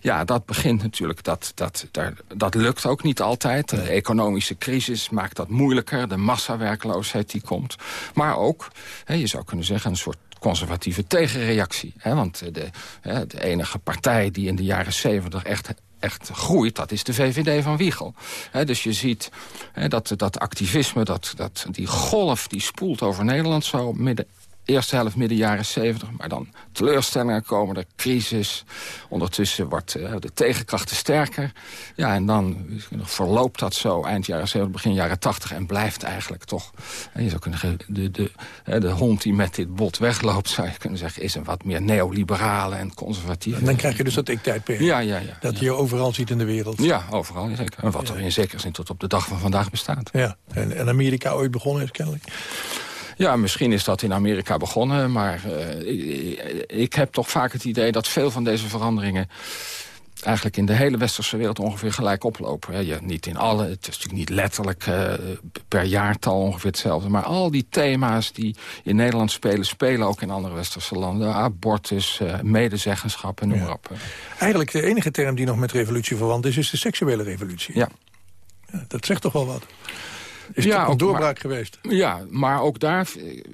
Ja, dat begint natuurlijk, dat, dat, daar, dat lukt ook niet altijd. De economische crisis maakt dat moeilijker. De massawerkloosheid die komt. Maar ook, hè, je zou kunnen zeggen, een soort conservatieve tegenreactie. Hè, want de, hè, de enige partij die in de jaren 70 echt echt groeit, dat is de VVD van Wiegel. Dus je ziet dat, dat activisme, dat, dat, die golf die spoelt over Nederland zo midden eerste helft midden jaren 70. Maar dan teleurstellingen komen er, crisis. Ondertussen wordt eh, de tegenkrachten sterker. Ja, en dan verloopt dat zo eind jaren 70, begin jaren 80... en blijft eigenlijk toch... eh, je zou kunnen zeggen, de, de, hè, de hond die met dit bot wegloopt... zou je kunnen zeggen, is een wat meer neoliberale en conservatieve. En dan krijg je dus dat ik-tijdperk. Ja, ja, ja. Dat je overal ziet in de wereld. Ja, overal, ja, zeker. En wat er in zekere zin tot op de dag van vandaag bestaat. Ja, en, en Amerika ooit begonnen is kennelijk. Ja, misschien is dat in Amerika begonnen, maar eh, ik, heb toch vaak het idee dat veel van deze veranderingen eigenlijk in de hele westerse wereld ongeveer gelijk oplopen. Je, niet in alle, het is natuurlijk niet letterlijk eh, per jaartal ongeveer hetzelfde. Maar al die thema's die in Nederland spelen, spelen ook in andere westerse landen. Abortus, uh, medezeggenschap en noem maar op. Eigenlijk de enige term die nog met revolutie verwant is, is de seksuele revolutie. Ja. ja dat zegt toch wel wat? Is ja, een doorbraak geweest? Ja, maar ook daar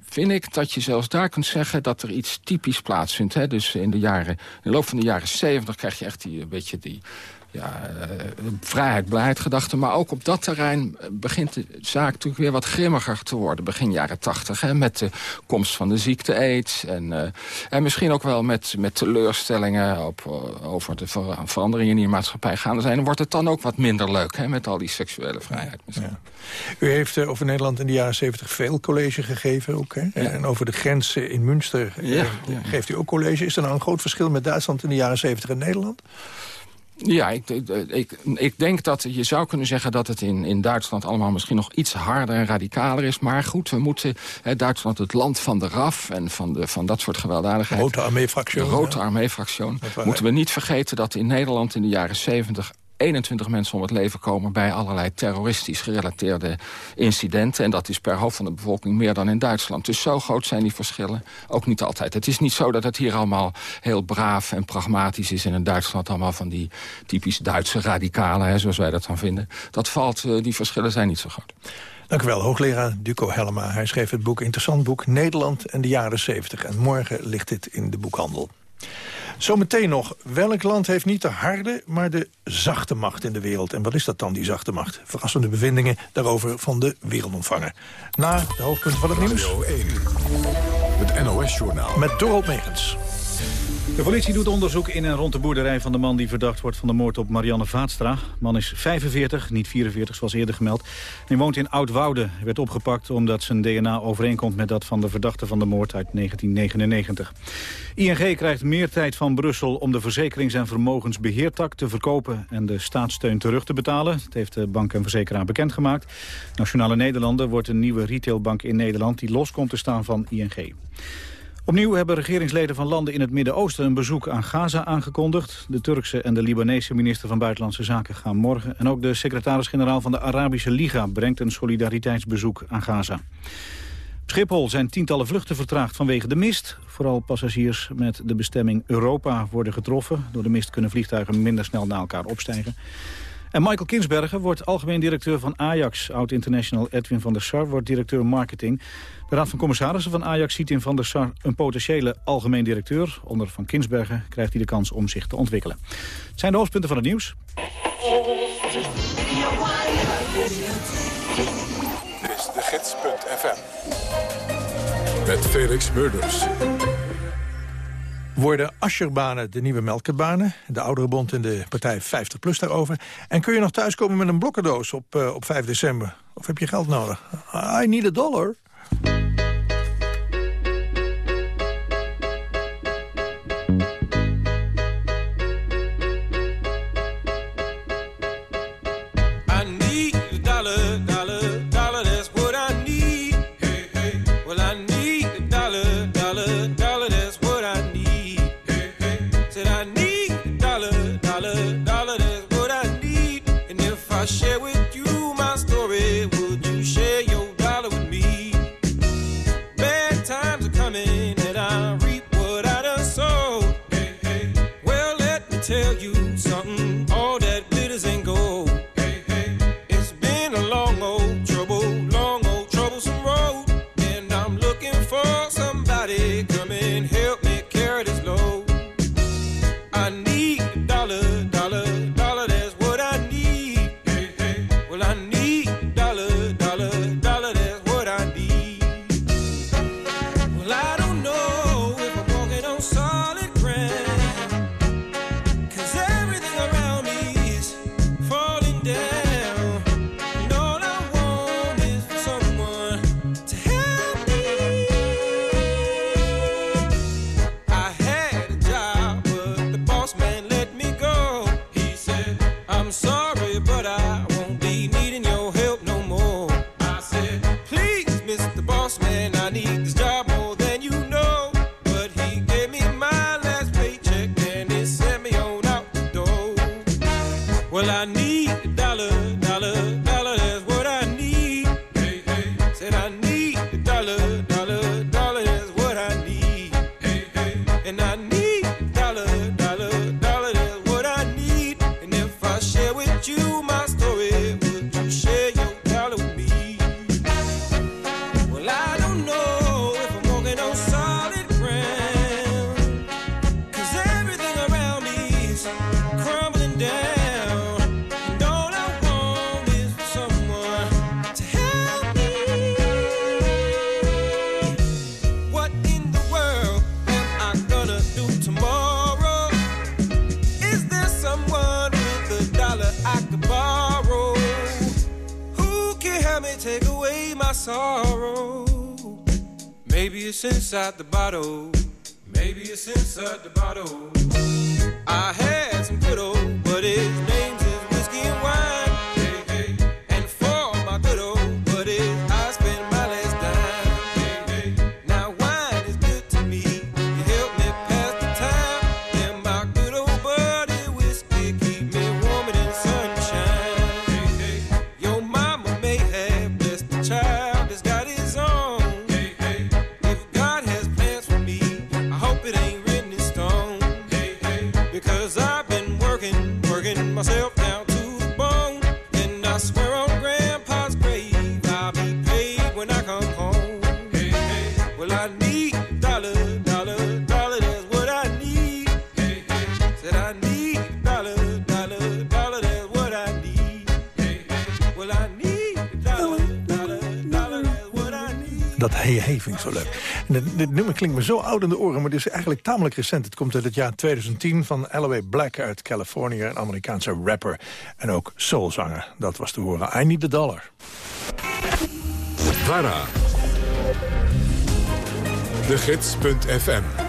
vind ik dat je zelfs daar kunt zeggen... dat er iets typisch plaatsvindt. Hè? Dus in de, jaren, in de loop van de jaren zeventig krijg je echt die, een beetje die ja, uh, vrijheid, blijheid gedachten. Maar ook op dat terrein begint de zaak natuurlijk weer wat grimmiger te worden. Begin jaren tachtig, met de komst van de ziekte aids. En, uh, en misschien ook wel met, met teleurstellingen op, over de ver veranderingen die in de maatschappij gaande zijn. Dan wordt het dan ook wat minder leuk, hè, met al die seksuele vrijheid. Ja. U heeft over Nederland in de jaren zeventig veel college gegeven ook. Hè? Ja. En over de grenzen in Münster geeft u ook college. Is er nou een groot verschil met Duitsland in de jaren zeventig en Nederland? Ja, ik, ik, ik denk dat je zou kunnen zeggen dat het in, in Duitsland allemaal misschien nog iets harder en radicaler is. Maar goed, we moeten hè, Duitsland het land van de RAF en van, de, van dat soort gewelddadigheid. Rote armee-fractie. De Rote armee-fractie. Moeten we niet vergeten dat in Nederland in de jaren 70 21 mensen om het leven komen bij allerlei terroristisch gerelateerde incidenten. En dat is per hoofd van de bevolking meer dan in Duitsland. Dus zo groot zijn die verschillen ook niet altijd. Het is niet zo dat het hier allemaal heel braaf en pragmatisch is... en in Duitsland allemaal van die typisch Duitse radicalen, hè, zoals wij dat dan vinden. Dat valt, die verschillen zijn niet zo groot. Dank u wel, hoogleraar Duco Hellema. Hij schreef het boek, interessant boek, Nederland en de jaren 70. En morgen ligt dit in de boekhandel. Zometeen nog, welk land heeft niet de harde, maar de zachte macht in de wereld? En wat is dat dan, die zachte macht? Verrassende bevindingen daarover van de wereldontvanger. Na de hoofdpunten van het nieuws. 1, het NOS-journaal. Met Dorot Megens. De politie doet onderzoek in en rond de boerderij van de man die verdacht wordt van de moord op Marianne Vaatstra. De man is 45, niet 44 zoals eerder gemeld. Hij woont in Oudwoude. Hij werd opgepakt omdat zijn DNA overeenkomt met dat van de verdachte van de moord uit 1999. ING krijgt meer tijd van Brussel om de verzekerings- en vermogensbeheertak te verkopen en de staatssteun terug te betalen. Dat heeft de bank en verzekeraar bekendgemaakt. Nationale Nederlanden wordt een nieuwe retailbank in Nederland die los komt te staan van ING. Opnieuw hebben regeringsleden van landen in het Midden-Oosten een bezoek aan Gaza aangekondigd. De Turkse en de Libanese minister van Buitenlandse Zaken gaan morgen. En ook de secretaris-generaal van de Arabische Liga brengt een solidariteitsbezoek aan Gaza. Op Schiphol zijn tientallen vluchten vertraagd vanwege de mist. Vooral passagiers met de bestemming Europa worden getroffen. Door de mist kunnen vliegtuigen minder snel naar elkaar opstijgen. En Michael Kinsbergen wordt algemeen directeur van Ajax. Oud-international Edwin van der Sar wordt directeur marketing. De Raad van Commissarissen van Ajax ziet in Van der Sar een potentiële algemeen directeur. Onder Van Kinsbergen krijgt hij de kans om zich te ontwikkelen. Het zijn de hoofdpunten van het nieuws. Dit is de gids.fm. Met Felix Murders. Worden Ascherbanen de nieuwe melkerbanen? De oudere bond en de partij 50PLUS daarover. En kun je nog thuiskomen met een blokkendoos op, uh, op 5 december? Of heb je geld nodig? I need a dollar. Inside the En dit, dit nummer klinkt me zo oud in de oren, maar het is eigenlijk tamelijk recent. Het komt uit het jaar 2010 van L.A. Black uit Californië, een Amerikaanse rapper en ook soulzanger. Dat was te horen. I Need the Dollar. VARA. De Gids.fm.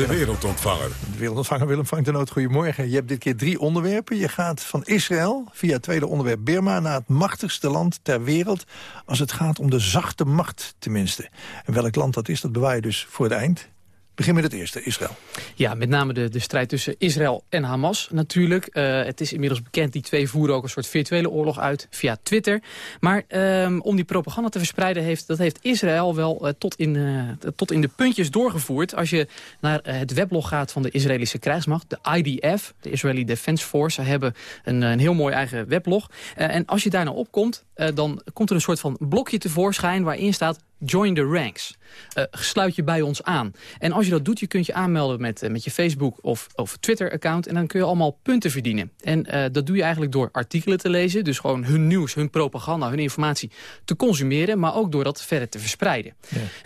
De wereldontvanger. De wereldontvanger Willem Frank de Noot, goedemorgen. Je hebt dit keer drie onderwerpen. Je gaat van Israël via het tweede onderwerp Birma... naar het machtigste land ter wereld als het gaat om de zachte macht tenminste. En welk land dat is, dat bewaar je dus voor het eind. Begin met het eerste, Israël. Ja, met name de, de strijd tussen Israël en Hamas natuurlijk. Eh, het is inmiddels bekend, die twee voeren ook een soort virtuele oorlog uit via Twitter. Maar ehm, om die propaganda te verspreiden, heeft, dat heeft Israël wel eh, tot, in, eh, tot in de puntjes doorgevoerd. Als je naar het weblog gaat van de Israëlische krijgsmacht, de IDF, de Israeli Defense Force, hebben een, een heel mooi eigen weblog. en als je daar nou opkomt, dan komt er een soort van blokje tevoorschijn waarin staat Join the ranks. Uh, sluit je bij ons aan. En als je dat doet, je kunt je aanmelden met, uh, met je Facebook of, of Twitter-account. En dan kun je allemaal punten verdienen. En uh, dat doe je eigenlijk door artikelen te lezen. Dus gewoon hun nieuws, hun propaganda, hun informatie te consumeren. Maar ook door dat verder te verspreiden.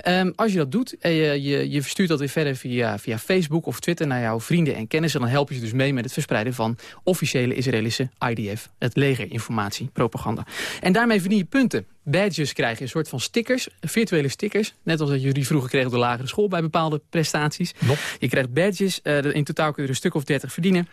Ja. Um, als je dat doet, en je, je, je verstuurt dat weer verder via, via Facebook of Twitter naar jouw vrienden en kennissen. Dan help je ze dus mee met het verspreiden van officiële Israëlische IDF. Het legerinformatie, propaganda. En daarmee verdien je punten badges krijg je, een soort van stickers, virtuele stickers. Net als dat je die vroeger kreeg op de lagere school bij bepaalde prestaties. Je krijgt badges, uh, in totaal kun je er een stuk of 30 verdienen.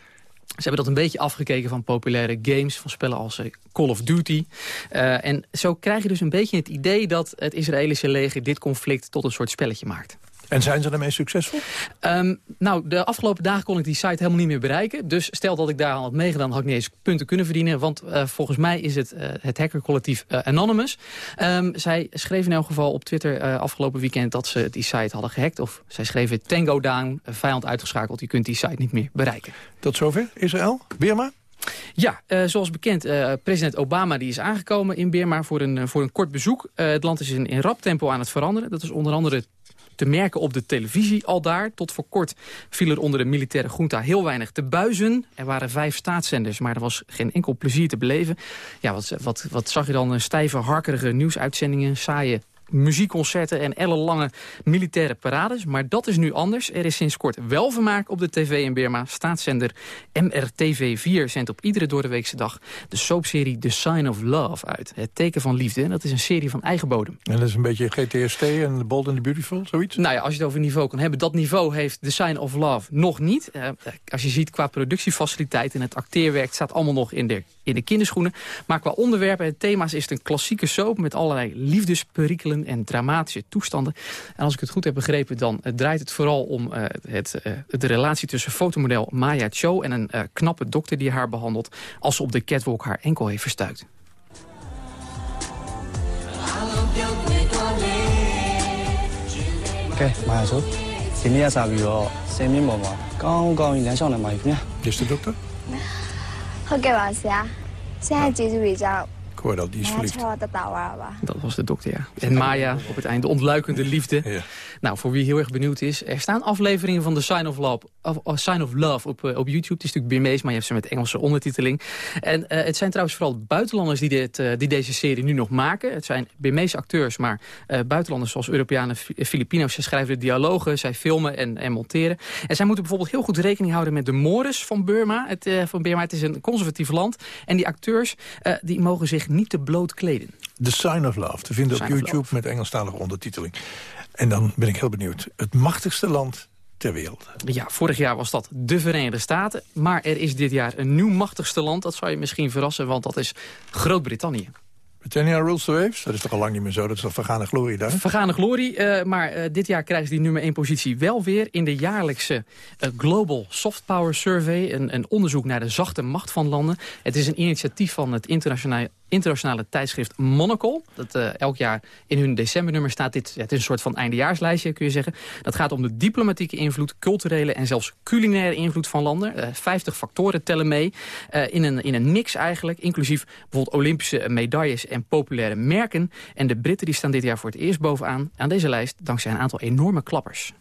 Ze hebben dat een beetje afgekeken van populaire games, van spellen als uh, Call of Duty. Uh, en zo krijg je dus een beetje het idee dat het Israëlische leger dit conflict tot een soort spelletje maakt. En zijn ze daarmee succesvol? Um, nou, de afgelopen dagen kon ik die site helemaal niet meer bereiken. Dus stel dat ik daar al had meegedaan, had ik niet eens punten kunnen verdienen. Want uh, volgens mij is het uh, het hackercollectief uh, Anonymous. Um, zij schreven in elk geval op Twitter afgelopen weekend dat ze die site hadden gehackt. Of zij schreven Tango down, vijand uitgeschakeld. Je kunt die site niet meer bereiken. Tot zover, Israël. Birma? Ja, uh, zoals bekend, uh, president Obama die is aangekomen in Birma voor een, uh, voor een kort bezoek. het land is in, in rap tempo aan het veranderen. Dat is onder andere te merken op de televisie al daar. Tot voor kort viel er onder de militaire junta heel weinig te buizen. Er waren vijf staatszenders, maar er was geen enkel plezier te beleven. Ja, wat, wat, wat zag je dan? Stijve, harkerige nieuwsuitzendingen, saaie muziekconcerten en ellenlange militaire parades. Maar dat is nu anders. Er is sinds kort wel vermaak op de tv in Birma. Staatszender MRTV4 zendt op iedere doordeweekse dag de soapserie The Sign of Love uit. Het teken van liefde. Dat is een serie van eigen bodem. En dat is een beetje GTST en The Bold and the Beautiful, zoiets? Nou ja, als je het over niveau kan hebben. Dat niveau heeft The Sign of Love nog niet. Uh, als je ziet qua productiefaciliteiten en het acteerwerk... staat allemaal nog in de, in de kinderschoenen. Maar qua onderwerpen en thema's is het een klassieke soap... met allerlei liefdesperikelen en dramatische toestanden. En als ik het goed heb begrepen, dan eh, draait het vooral om eh, het, eh, de relatie tussen fotomodel Maya Cho... en een knappe dokter die haar behandelt als ze op de catwalk haar enkel heeft verstuikt. Oké, okay, maar zo. Dus de dokter? Oké, was ja. Zijn het dat, die is. Dat was de dokter, ja. En Maya op het einde, ontluikende liefde. Nou, voor wie heel erg benieuwd is, er staan afleveringen van The Sign of Love, of, Sign of Love op, eh, op YouTube. Het is natuurlijk Birmees, maar je hebt ze met Engelse ondertiteling. En eh, het zijn trouwens vooral buitenlanders die, dit, eh, die deze serie nu nog maken. Het zijn Birmees acteurs, maar buitenlanders zoals Europeanen, Filipino's. Ze schrijven de dialogen, zij filmen en, en monteren. En zij moeten bijvoorbeeld heel goed rekening houden met de mores van Burma. Het, van Burma. het is een conservatief land. En die acteurs, die mogen zich niet te bloot kleden. The Sign of Love, te vinden op YouTube met Engelstalige ondertiteling. En dan ben ik heel benieuwd. Het machtigste land ter wereld. Ja, vorig jaar was dat de Verenigde Staten. Maar er is dit jaar een nieuw machtigste land. Dat zou je misschien verrassen, want dat is Groot-Brittannië. Britannia rules the waves? Dat is toch al lang niet meer zo? Dat is toch vergane glorie daar? Vergane glorie, eh, maar eh, dit jaar krijgt die nummer 1 positie wel weer... in de jaarlijkse eh, Global Soft Power Survey. Een, een onderzoek naar de zachte macht van landen. Het is een initiatief van het internationale, internationale tijdschrift Monocle. Dat elk jaar in hun decembernummer staat dit... Het is een soort van eindejaarslijstje, kun je zeggen. Dat gaat om de diplomatieke invloed, culturele en zelfs culinaire invloed van landen. 50 factoren tellen mee. in, een, in een mix eigenlijk, inclusief bijvoorbeeld Olympische medailles en populaire merken. En de Britten die staan dit jaar voor het eerst bovenaan aan deze lijst... dankzij een aantal enorme klappers.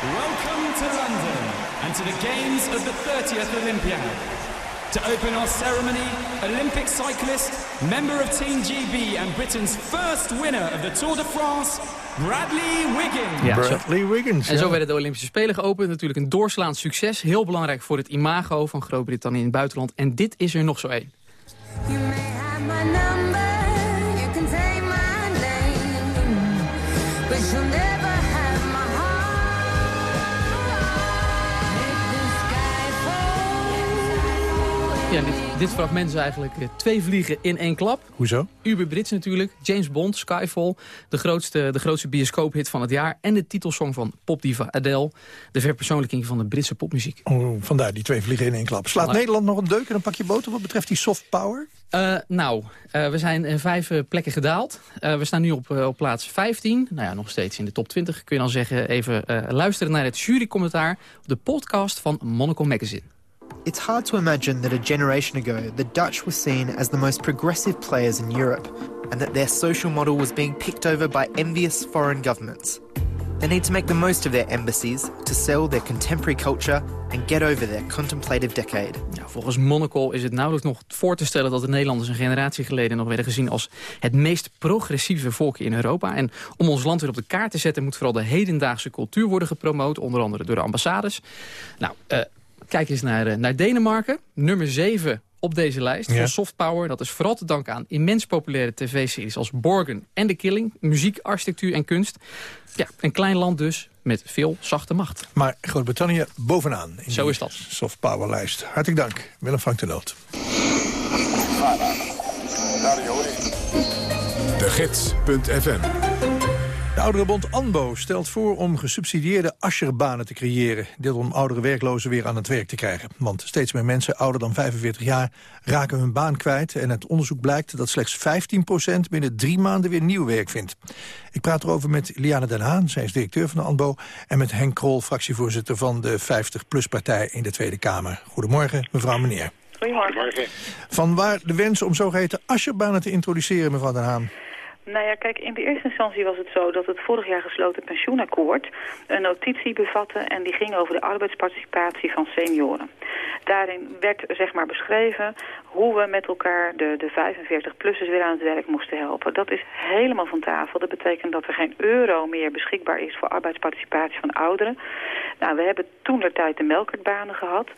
Welcome to London and to the games of the 30th Olympiad. To open our ceremony, Olympic cyclist, member of Team GB and Britain's first winner of the Tour de France, Bradley Wiggins. Ja, Bradley Wiggins. En ja. zo werden de Olympische Spelen geopend. Natuurlijk een doorslaand succes. Heel belangrijk voor het imago van Groot-Brittannië in het buitenland. En dit is er nog zo één. Ja, dit, dit fragment is eigenlijk eh, twee vliegen in één klap. Hoezo? Uber Brits natuurlijk. James Bond, Skyfall. De grootste, de grootste bioscoophit van het jaar. En de titelsong van popdiva Adele. De verpersoonlijking van de Britse popmuziek. Oh, vandaar die twee vliegen in één klap. Slaat Voilà. Nederland nog een deuk en een pakje boter wat betreft die soft power? Eh, nou, eh, we zijn vijf plekken gedaald. We staan nu op, op plaats 15. Nou ja, nog steeds in de top 20 kun je dan zeggen. Even luisteren naar het jurycommentaar op de podcast van Monaco Magazine. It's hard to imagine that a generation ago the Dutch were seen as the most progressive players in Europe and that their social model was being picked over by envious foreign governments. They need to make the most of their embassies to sell their contemporary culture and get over their contemplative decade. Ja, volgens Monaco is het nauwelijks nog voor te stellen dat de Nederlanders een generatie geleden nog werden gezien als het meest progressieve volk in Europa. En om ons land weer op de kaart te zetten moet vooral de hedendaagse cultuur worden gepromoot, onder andere door de ambassades. Nou, eh, kijk eens naar, eh, naar Denemarken, nummer 7 op deze lijst Ja. van soft power. Dat is vooral te danken aan immens populaire tv-series als Borgen en The Killing, muziek, architectuur en kunst. Ja, een klein land dus met veel zachte macht. Maar Groot-Brittannië bovenaan. In Zo is dat. Soft power lijst. Hartelijk dank. Willem Frank de Noot. De Gids.fm De ouderenbond ANBO stelt voor om gesubsidieerde asjerbanen te creëren. Dit om oudere werklozen weer aan het werk te krijgen. Want steeds meer mensen ouder dan 45 jaar raken hun baan kwijt. En het onderzoek blijkt dat slechts 15% binnen drie maanden weer nieuw werk vindt. Ik praat erover met Liane Den Haan, zij is directeur van de ANBO. En met Henk Krol, fractievoorzitter van de 50PLUS-partij in de Tweede Kamer. Goedemorgen, mevrouw meneer. Goedemorgen. Van waar de wens om zogeheten asjerbanen te introduceren, mevrouw Den Haan? Nou ja, kijk, in de eerste instantie was het zo dat het vorig jaar gesloten pensioenakkoord een notitie bevatte en die ging over de arbeidsparticipatie van senioren. Daarin werd zeg maar beschreven hoe we met elkaar de, de 45-plussers weer aan het werk moesten helpen. Dat is helemaal van tafel. Dat betekent dat er geen euro meer beschikbaar is voor arbeidsparticipatie van ouderen. Nou, we hebben toen de tijd de melkertbanen gehad.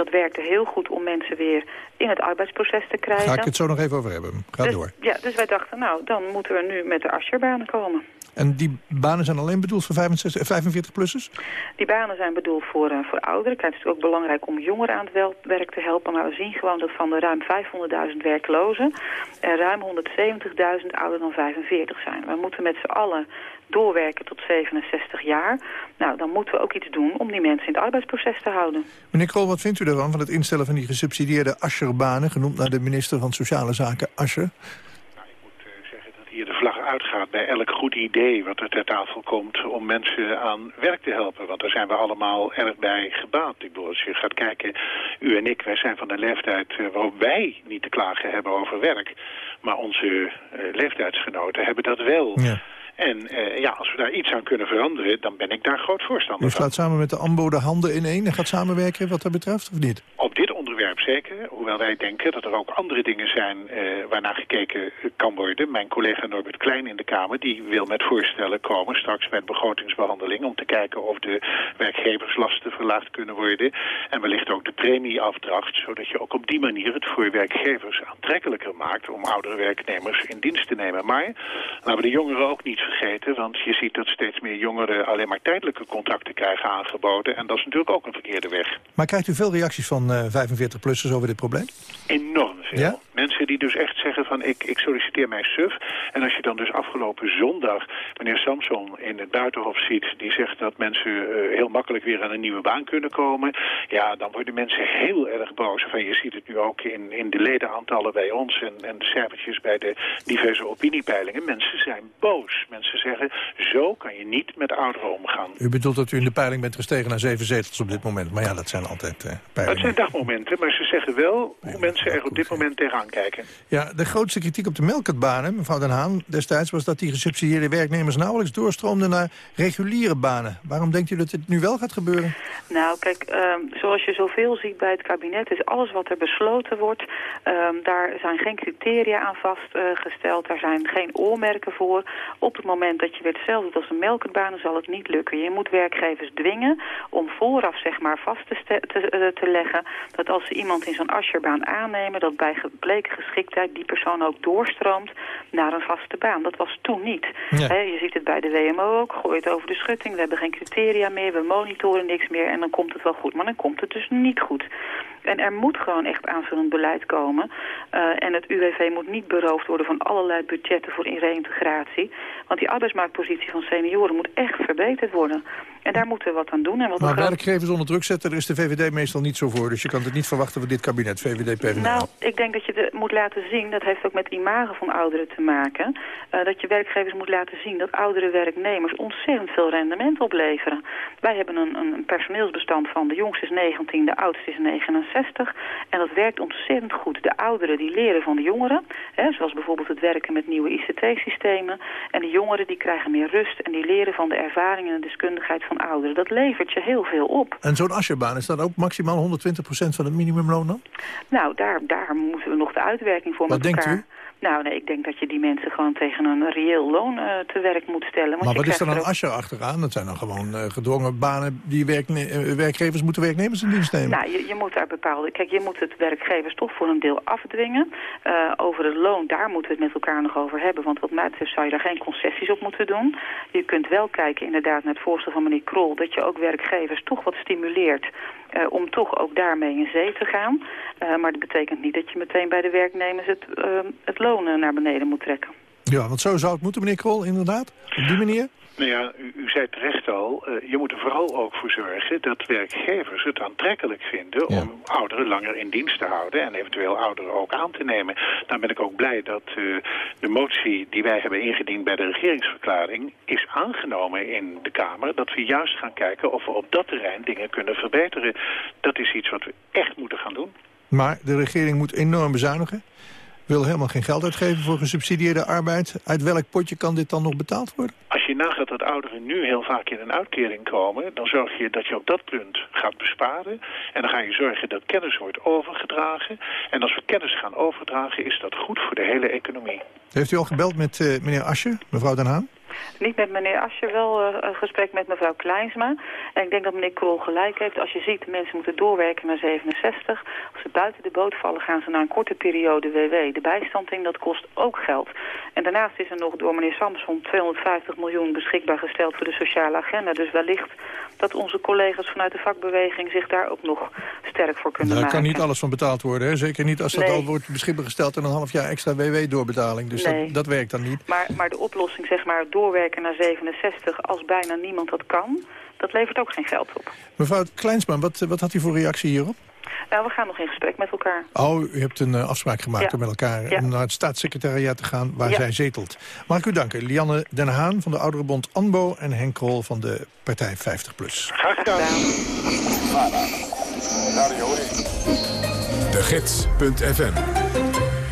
Dat werkte heel goed om mensen weer in het arbeidsproces te krijgen. Ga ik het zo nog even over hebben. Ga dus, door. Ja, dus wij dachten, nou, dan moeten we nu met de asjerbanen komen. En die banen zijn alleen bedoeld voor 45-plussers? Die banen zijn bedoeld voor, eh, voor ouderen. Kijk, het is natuurlijk ook belangrijk om jongeren aan het werk te helpen. Maar we zien gewoon dat van de ruim 500.000 werklozen... er ruim 170.000 ouder dan 45 zijn. We moeten met z'n allen doorwerken tot 67 jaar. Nou, dan moeten we ook iets doen om die mensen in het arbeidsproces te houden. Meneer Krol, wat vindt u ervan, van het instellen van die gesubsidieerde Ascherbanen... genoemd naar de minister van Sociale Zaken, Ascher? dat hier de vlag uitgaat bij elk goed idee wat er ter tafel komt om mensen aan werk te helpen. Want daar zijn we allemaal erg bij gebaat. Ik bedoel, als je gaat kijken, u en ik, wij zijn van de leeftijd eh, waarop wij niet te klagen hebben over werk. Maar onze eh, leeftijdsgenoten hebben dat wel. Ja. En eh, ja, als we daar iets aan kunnen veranderen, dan ben ik daar groot voorstander U van. slaat samen met de AMBO de handen in één en gaat samenwerken wat dat betreft, of niet? Op dit zeker. Hoewel wij denken dat er ook andere dingen zijn eh, waarnaar gekeken kan worden. Mijn collega Norbert Klein in de Kamer die wil met voorstellen komen straks met begrotingsbehandeling... om te kijken of de werkgeverslasten verlaagd kunnen worden. En wellicht ook de premieafdracht, zodat je ook op die manier het voor werkgevers aantrekkelijker maakt... om oudere werknemers in dienst te nemen. Maar laten we de jongeren ook niet vergeten, want je ziet dat steeds meer jongeren alleen maar tijdelijke contracten krijgen aangeboden. En dat is natuurlijk ook een verkeerde weg. Maar krijgt u veel reacties van eh, uh, 45 50-plussers over dit probleem? Enorm veel. Mensen die dus echt zeggen van ik, ik solliciteer mij suf. En als je dan dus afgelopen zondag meneer Samson in het buitenhof ziet... die zegt dat mensen eh, heel makkelijk weer aan een nieuwe baan kunnen komen... ja, dan worden mensen heel erg boos. Van, je ziet het nu ook in, in de ledenaantallen bij ons... en, en de cijfertjes bij de diverse opiniepeilingen. Mensen zijn boos. Mensen zeggen, zo kan je niet met ouderen omgaan. U bedoelt dat u in de peiling bent gestegen naar zeven zetels op dit moment. Maar ja, dat zijn altijd eh, peilingen. Dat zijn dagmomenten, maar ze zeggen wel hoe mensen er op dit moment tegenaan kijken. Ja, de grootste kritiek op de melkertbanen, mevrouw Den Haan, destijds... was dat die gesubsidieerde werknemers nauwelijks doorstroomden naar reguliere banen. Waarom denkt u dat dit nu wel gaat gebeuren? Nou, kijk, ehm, zoals je zoveel ziet bij het kabinet... is alles wat er besloten wordt... ehm, daar zijn geen criteria aan vastgesteld. daar zijn geen oormerken voor. Op het moment dat je weer hetzelfde doet als een melkertbanen... zal het niet lukken. Je moet werkgevers dwingen om vooraf zeg maar, vast te, te, eh, te leggen... dat als ze iemand in zo'n asjerbaan aannemen... dat bij gebleken geschiktheid die persoon ook doorstroomt naar een vaste baan. Dat was toen niet. Ja. Je ziet het bij de WMO ook. Gooi het over de schutting. We hebben geen criteria meer. We monitoren niks meer. En dan komt het wel goed. Maar dan komt het dus niet goed. En er moet gewoon echt aanvullend beleid komen. Eh, en het UWV moet niet beroofd worden van allerlei budgetten voor reïntegratie. Want die arbeidsmarktpositie van senioren moet echt verbeterd worden. En daar moeten we wat aan doen. En wat Maar werkgevers onder druk zetten, daar is de VVD meestal niet zo voor. Dus je kan het niet verwachten van dit kabinet, VVD, PvdA. Nou, ik denk dat je de, moet laten zien, dat heeft ook met imago van ouderen te maken, eh, dat je werkgevers moet laten zien dat oudere werknemers ontzettend veel rendement opleveren. Wij hebben een, een personeelsbestand van de jongste is 19, de oudste is 69 en dat werkt ontzettend goed. De ouderen die leren van de jongeren, hè, zoals bijvoorbeeld het werken met nieuwe ICT-systemen en de jongeren die krijgen meer rust en die leren van de ervaringen en deskundigheid van ouderen. Dat levert je heel veel op. En zo'n asjerbaan, is dat ook maximaal 120% van het minimumloon dan? Nou, daar, daar moeten we nog de uitwerking voor Wat met denkt elkaar. u? Nou, nee, ik denk dat je die mensen gewoon tegen een reëel loon eh, te werk moet stellen. Want Maar wat is er dan ook- asje achteraan? Dat zijn dan gewoon eh, gedwongen banen die werkne- eh, werkgevers moeten werknemers in dienst nemen. Nou, je, je moet daar bepaalde... Kijk, je moet het werkgevers toch voor een deel afdwingen. Over het loon, daar moeten we het met elkaar nog over hebben. Want wat mij betreft zou je daar geen concessies op moeten doen. Je kunt wel kijken inderdaad naar het voorstel van meneer Krol... dat je ook werkgevers toch wat stimuleert... om toch ook daarmee in zee te gaan. Maar dat betekent niet dat je meteen bij de werknemers het, het loon eh, naar beneden moet trekken. Ja, want zo zou het moeten, meneer Krol, inderdaad. Op die manier. Nou ja, u, u zei terecht al, eh, je moet er vooral ook voor zorgen dat werkgevers het aantrekkelijk vinden om ouderen langer in dienst te houden en eventueel ouderen ook aan te nemen. Dan ben ik ook blij dat eh, de motie die wij hebben ingediend bij de regeringsverklaring is aangenomen in de Kamer. Dat we juist gaan kijken of we op dat terrein dingen kunnen verbeteren. Dat is iets wat we echt moeten gaan doen. Maar de regering moet enorm bezuinigen. Wil helemaal geen geld uitgeven voor gesubsidieerde arbeid. Uit welk potje kan dit dan nog betaald worden? Als je nagaat dat ouderen nu heel vaak in een uitkering komen... dan zorg je dat je op dat punt gaat besparen. En dan ga je zorgen dat kennis wordt overgedragen. En als we kennis gaan overdragen, is dat goed voor de hele economie. Heeft u al gebeld met eh, meneer Ascher, mevrouw Den Haan? Niet met meneer Ascher, wel eh, een gesprek met mevrouw Kleinsma. En ik denk dat meneer Krol gelijk heeft. Als je ziet, mensen moeten doorwerken naar 67. Als ze buiten de boot vallen, gaan ze naar een korte periode WW. De bijstand in, dat kost ook geld. En daarnaast is er nog door meneer Samson 250 miljoen beschikbaar gesteld voor de sociale agenda. Dus wellicht dat onze collega's vanuit de vakbeweging zich daar ook nog sterk voor kunnen Daar maken. kan niet alles van betaald worden. Hè? Zeker niet als dat Nee. al wordt beschikbaar gesteld... en een half jaar extra WW-doorbetaling. Dus Nee. dat, dat werkt dan niet. Maar, maar de oplossing, zeg maar, doorwerken naar 67 als bijna niemand dat kan, dat levert ook geen geld op. Mevrouw Kleinsma, wat, wat had u voor reactie hierop? Nou, we gaan nog in gesprek met elkaar. Oh, u hebt een eh, afspraak gemaakt Ja. om met elkaar Ja. om naar het staatssecretariaat te gaan waar Ja. zij zetelt. Mag ik u danken. Lianne Den Haan van de Ouderenbond ANBO en Henk Krol van de partij 50PLUS. Graag De Gids.fm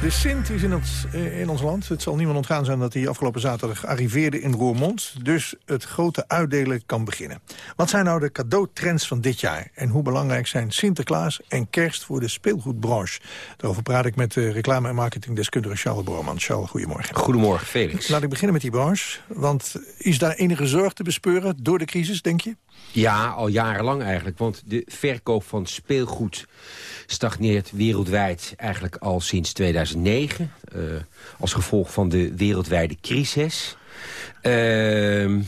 De Sint is in ons, eh, in ons land. Het zal niemand ontgaan zijn dat hij afgelopen zaterdag arriveerde in Roermond. Dus het grote uitdelen kan beginnen. Wat zijn nou de cadeautrends van dit jaar? En hoe belangrijk zijn Sinterklaas en kerst voor de speelgoedbranche? Daarover praat ik met de reclame- en marketingdeskundige Charles Borman. Charles, goedemorgen. Goedemorgen, Felix. Laat ik beginnen met die branche. Want is daar enige zorg te bespeuren door de crisis, denk je? Ja, al jarenlang eigenlijk. Want de verkoop van speelgoed stagneert wereldwijd eigenlijk al sinds 2009. eh, als gevolg van de wereldwijde crisis. Ehm,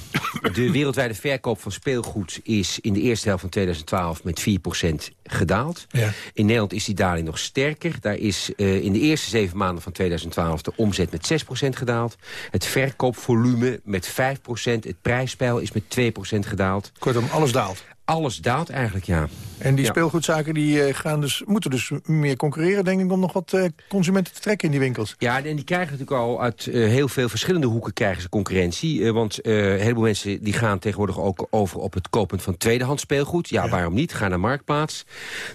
de wereldwijde verkoop van speelgoed is in de eerste helft van 2012 met 4% gedaald. Ja. In Nederland is die daling nog sterker. Daar is eh, in de eerste zeven maanden van 2012 de omzet met 6% gedaald. Het verkoopvolume met 5%. Het prijspeil is met 2% gedaald. Kortom, alles daalt. Alles daalt eigenlijk, ja. En die Ja. speelgoedzaken die, eh, gaan dus, moeten dus meer concurreren, denk ik... om nog wat eh, consumenten te trekken in die winkels. Ja, en die krijgen natuurlijk al uit eh, heel veel verschillende hoeken krijgen ze concurrentie. Want een heleboel mensen die gaan tegenwoordig ook over op het kopen van tweedehands speelgoed. Ja, waarom niet? Ga naar Marktplaats.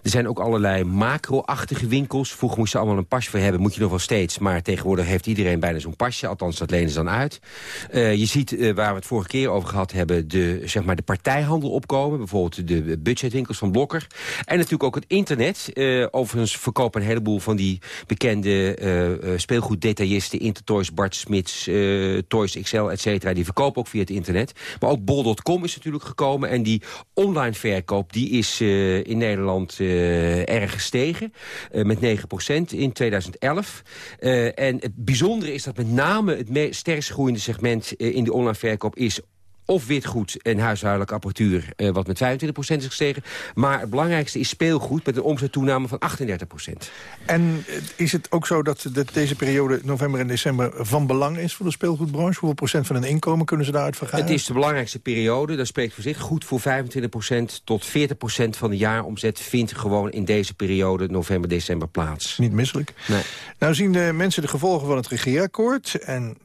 Er zijn ook allerlei macro-achtige winkels. Vroeger moest je allemaal een pasje voor hebben, moet je nog wel steeds. Maar tegenwoordig heeft iedereen bijna zo'n pasje. Althans, dat lenen ze dan uit. Je ziet, waar we het vorige keer over gehad hebben... de, zeg maar, de partijhandel opkomen. Bijvoorbeeld de budgetwinkels van Blokker. En natuurlijk ook het internet. Eh, overigens verkopen een heleboel van die bekende eh, speelgoeddetailisten... Intertoys, Bart Smits, Toys XL, et cetera. Die verkopen ook via het internet. Maar ook bol.com is natuurlijk gekomen. En die online verkoop die is in Nederland erg gestegen. met 9% in 2011. Eh, en het bijzondere is dat met name het sterkst groeiende segment... in de online verkoop is of witgoed en huishoudelijke apparatuur, eh, wat met 25% is gestegen. Maar het belangrijkste is speelgoed met een omzettoename van 38%. En eh, is het ook zo dat de- deze periode, november en december... van belang is voor de speelgoedbranche? Hoeveel procent van hun inkomen kunnen ze daaruit vergaren? Het is de belangrijkste periode, dat spreekt voor zich. Goed voor 25% tot 40% van de jaaromzet vindt gewoon in deze periode, november, december, plaats. Niet misselijk. Nee. Nou zien de mensen de gevolgen van het regeerakkoord... en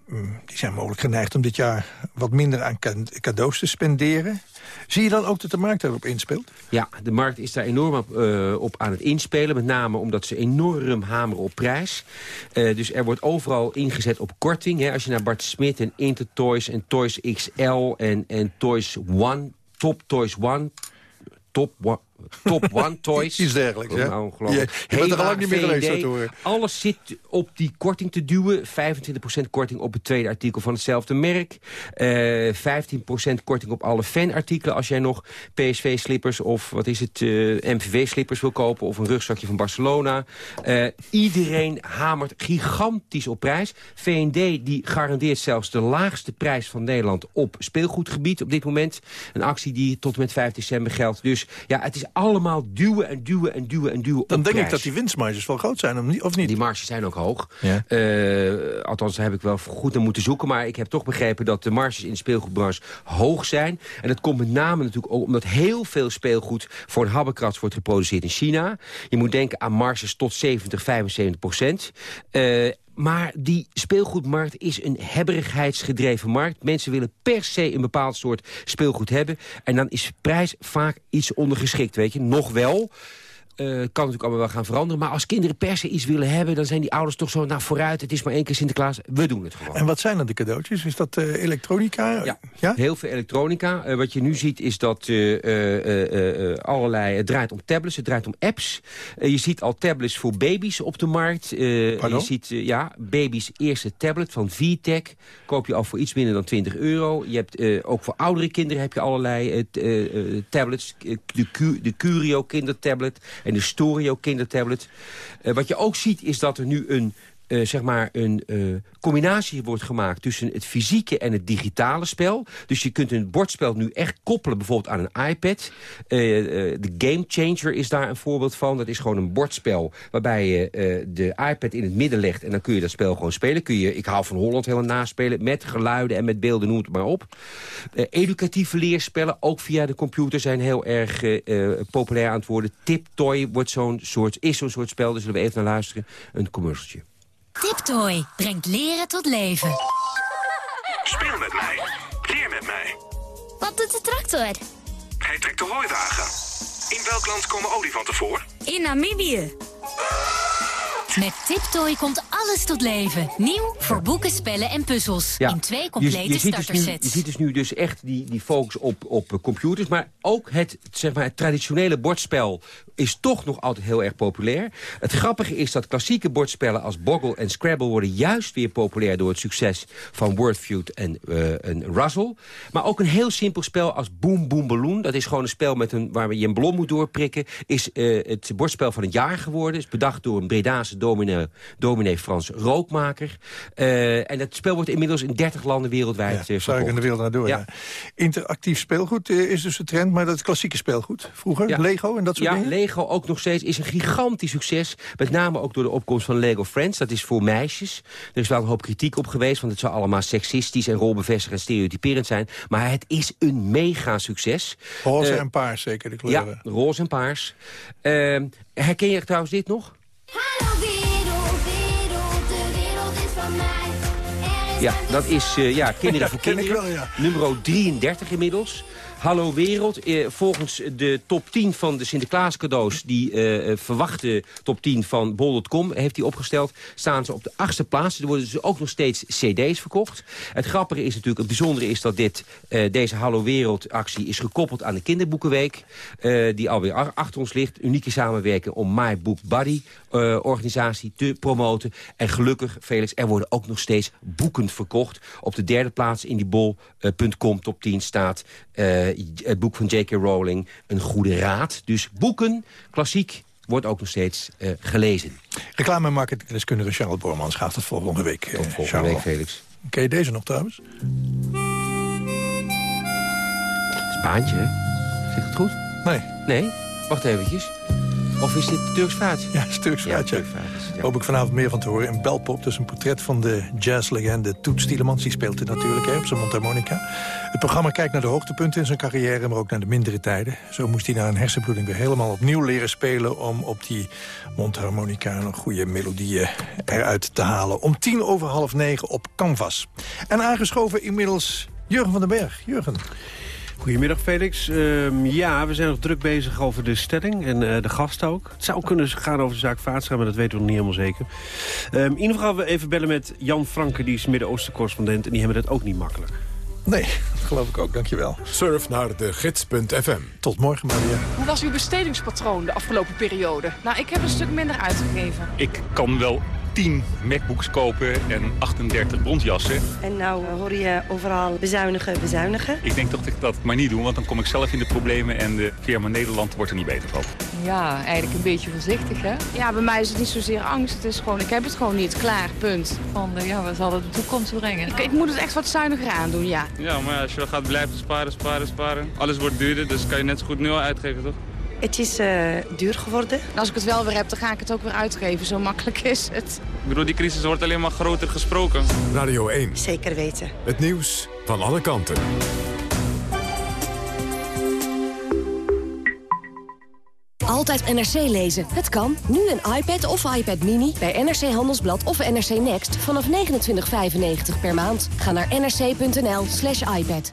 die zijn mogelijk geneigd om dit jaar wat minder aan ca- cadeaus te spenderen. Zie je dan ook dat de markt daarop inspeelt? Ja, de markt is daar enorm op, eh, op aan het inspelen. Met name omdat ze enorm hameren op prijs. Eh, dus er wordt overal ingezet op korting. Hè. Als je naar Bart Smit en Intertoys en Toys XL en, en Toys One... Top Toys One... Top. Top One Toys. Iets dergelijks, hè? Nou, ongelooflijk. Je- je bent er al lang niet meer geweest, zo V&D, te horen. Alles zit op die korting te duwen. 25% korting op het tweede artikel van hetzelfde merk. Eh 15% korting op alle fanartikelen. Als jij nog PSV-slippers of wat is het, eh, MVV-slippers wil kopen... of een rugzakje van Barcelona. Eh, iedereen hamert gigantisch op prijs. V&D die garandeert zelfs de laagste prijs van Nederland op speelgoedgebied op dit moment. Een actie die tot en met 5 december geldt. Dus ja, het is allemaal duwen en duwen en duwen en duwen Dan op denk ik dat die winstmarges wel groot zijn, of niet? Die marges zijn ook hoog. Ja. Eh, althans, daar heb ik wel goed naar moeten zoeken. Maar ik heb toch begrepen dat de marges in de speelgoedbranche hoog zijn. En dat komt met name natuurlijk ook omdat heel veel speelgoed... voor een habbekrats wordt geproduceerd in China. Je moet denken aan marges tot 70, 75 procent. Eh, maar die speelgoedmarkt is een hebberigheidsgedreven markt. Mensen willen per se een bepaald soort speelgoed hebben. En dan is prijs vaak iets ondergeschikt, weet je. Nog wel... Eh, kan natuurlijk allemaal wel gaan veranderen. Maar als kinderen per se iets willen hebben... dan zijn die ouders toch zo, nou vooruit, het is maar één keer Sinterklaas. We doen het gewoon. En wat zijn dan de cadeautjes? Is dat eh, elektronica? Ja, heel veel elektronica. Eh, wat je nu ziet is dat allerlei... Het draait om tablets, het draait om apps. Je ziet al tablets voor baby's op de markt. Je ziet, ja, baby's eerste tablet van VTech. Koop je al voor iets minder dan 20 euro. Je hebt ook voor oudere kinderen heb je allerlei tablets. De Curio kindertablet en de Storio kindertablet. Eh, wat je ook ziet is dat er nu een eh, zeg maar een eh, combinatie wordt gemaakt tussen het fysieke en het digitale spel. Dus je kunt een bordspel nu echt koppelen bijvoorbeeld aan een iPad. Eh, de Game Changer is daar een voorbeeld van. Dat is gewoon een bordspel waarbij je de iPad in het midden legt... en dan kun je dat spel gewoon spelen. Kun je, ik hou van Holland helemaal naspelen met geluiden en met beelden, noem het maar op. Educatieve leerspellen, ook via de computer, zijn heel erg populair aan het worden. Tiptoy wordt zo'n soort, is zo'n soort spel, daar zullen we even naar luisteren. Een commercialtje. Tiptoy brengt leren tot leven. Speel met mij. Leer met mij. Wat doet de tractor? Hij trekt de hooiwagen. In welk land komen olifanten voor? In Namibië. Met Tiptoy komt alles tot leven. Nieuw voor boeken, spellen en puzzels. In twee complete je, je ziet dus nu, startersets. je ziet dus nu dus echt die, die focus op, op eh, computers. Maar ook het, zeg maar, het traditionele bordspel is toch nog altijd heel erg populair. Het grappige is dat klassieke bordspellen als Boggle en Scrabble... worden juist weer populair door het succes van Wordfeud en, en Razzle. Maar ook een heel simpel spel als Boom Boom Balloon. Dat is gewoon een spel met een, waar je een ballon moet doorprikken. Is eh, het bordspel van het jaar geworden. Is bedacht door een Bredaanse dominee, dominee Frans Rookmaker. Eh, en dat spel wordt inmiddels in 30 landen wereldwijd Ja, eh, ik in de wereld naar door, ja. Interactief speelgoed eh, is dus de trend, maar dat is klassieke speelgoed. Vroeger, Ja. Lego en dat soort ja, dingen? Lego ook nog steeds is een gigantisch succes. Met name ook door de opkomst van Lego Friends. Dat is voor meisjes. Er is wel een hoop kritiek op geweest... want het zou allemaal seksistisch en rolbevestigend en stereotyperend zijn. Maar het is een mega succes. Roze en paars zeker, de kleuren. Ja, roze en paars. Ehm, herken je trouwens dit nog? Ja, dat is eh, ja, Kinderen voor <laughs> Kinderen. wel, ja. Nummer 33 inmiddels. Hallo Wereld. Eh, volgens de top 10 van de Sinterklaas cadeaus... die eh, eh, verwachte top 10 van bol.com heeft hij opgesteld... staan ze op de achtste plaats. Er worden dus ook nog steeds cd's verkocht. Het grappige is natuurlijk, het bijzondere is dat dit, eh, deze Hallo Wereld actie... is gekoppeld aan de Kinderboekenweek... eh, die alweer achter ons ligt. Unieke samenwerking om My Book Buddy eh, organisatie te promoten. En gelukkig, Felix, er worden ook nog steeds boeken verkocht. Op de derde plaats in die bol.com top 10 staat het boek van J.K. Rowling, Een Goede Raad. Dus boeken, klassiek, wordt ook nog steeds eh, gelezen. Reclame- en marketingdeskundige Charles Bormans gaat het volgende week. Tot volgende week, Felix. Ken je deze nog trouwens? Spaantje, hè? Zeg ik het goed? Nee. Nee? Wacht eventjes. Of is dit Turks vaat? Ja, Turks Ja, vaat, ja. Turks vaat, ja. Hoop ik vanavond meer van te horen. In Belpop, dus een portret van de jazzlegende Toet Stielemans. Die speelt het natuurlijk hè, op zijn mondharmonica. Het programma kijkt naar de hoogtepunten in zijn carrière... maar ook naar de mindere tijden. Zo moest hij na een hersenbloeding weer helemaal opnieuw leren spelen... om op die mondharmonica nog goede melodieën eruit te halen. Om tien over half negen op Canvas. En aangeschoven inmiddels Jurgen van den Berg. Jurgen. Goedemiddag Felix. Ehm, ja, we zijn nog druk bezig over de stelling en eh, de gast ook. Het zou kunnen gaan over de zaak Vaatstra, maar dat weten we nog niet helemaal zeker. Ehm, in ieder geval gaan we even bellen met Jan Franke, die is Midden-Oosten-correspondent... en die hebben het ook niet makkelijk. Nee, <laughs> dat geloof ik ook. Dankjewel. Surf naar de gids.fm. Tot morgen, Maria. Hoe was uw bestedingspatroon de afgelopen periode? Nou, ik heb een stuk minder uitgegeven. Ik kan wel 10 MacBooks kopen en 38 bondjassen. En nou eh, hoor je overal bezuinigen, bezuinigen. Ik denk toch dat ik dat maar niet doe, want dan kom ik zelf in de problemen... en de firma Nederland wordt er niet beter van. Ja, eigenlijk een beetje voorzichtig, hè? Ja, bij mij is het niet zozeer angst. Het is gewoon, ik heb het gewoon niet. Klaar, punt. Van, eh, ja, wat zal het de toekomst brengen? Ik, ik moet het echt wat zuiniger aandoen, ja. Ja, maar als je gaat blijven sparen, sparen, sparen. Alles wordt duurder, dus kan je net zo goed nu al uitgeven, toch? Het is eh, duur geworden. En als ik het wel weer heb, dan ga ik het ook weer uitgeven. Zo makkelijk <laughs> is het. Ik bedoel, die crisis wordt alleen maar groter gesproken. Radio 1. Zeker weten. Het nieuws van alle kanten. Altijd NRC lezen. Het kan. Nu een iPad of iPad Mini bij NRC Handelsblad of NRC Next vanaf 29,95 per maand. Ga naar nrc.nl slash iPad.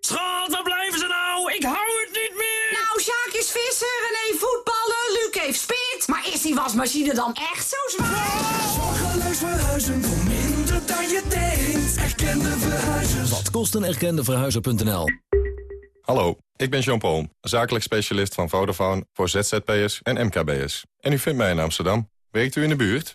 Schat, waar blijven ze nou? Ik hou het niet meer! Nou, Sjaak is vissen, René voetballen, Luc heeft spit. Maar is die wasmachine dan echt zo zwaar? Zorgeloos verhuizen voor minder dan je denkt. Erkende verhuizers. Wat kost een erkende verhuizer.nl? Hallo, ik ben Jean-Paul, zakelijk specialist van Vodafone voor ZZP'ers en MKB'ers. En u vindt mij in Amsterdam. Werkt u in de buurt?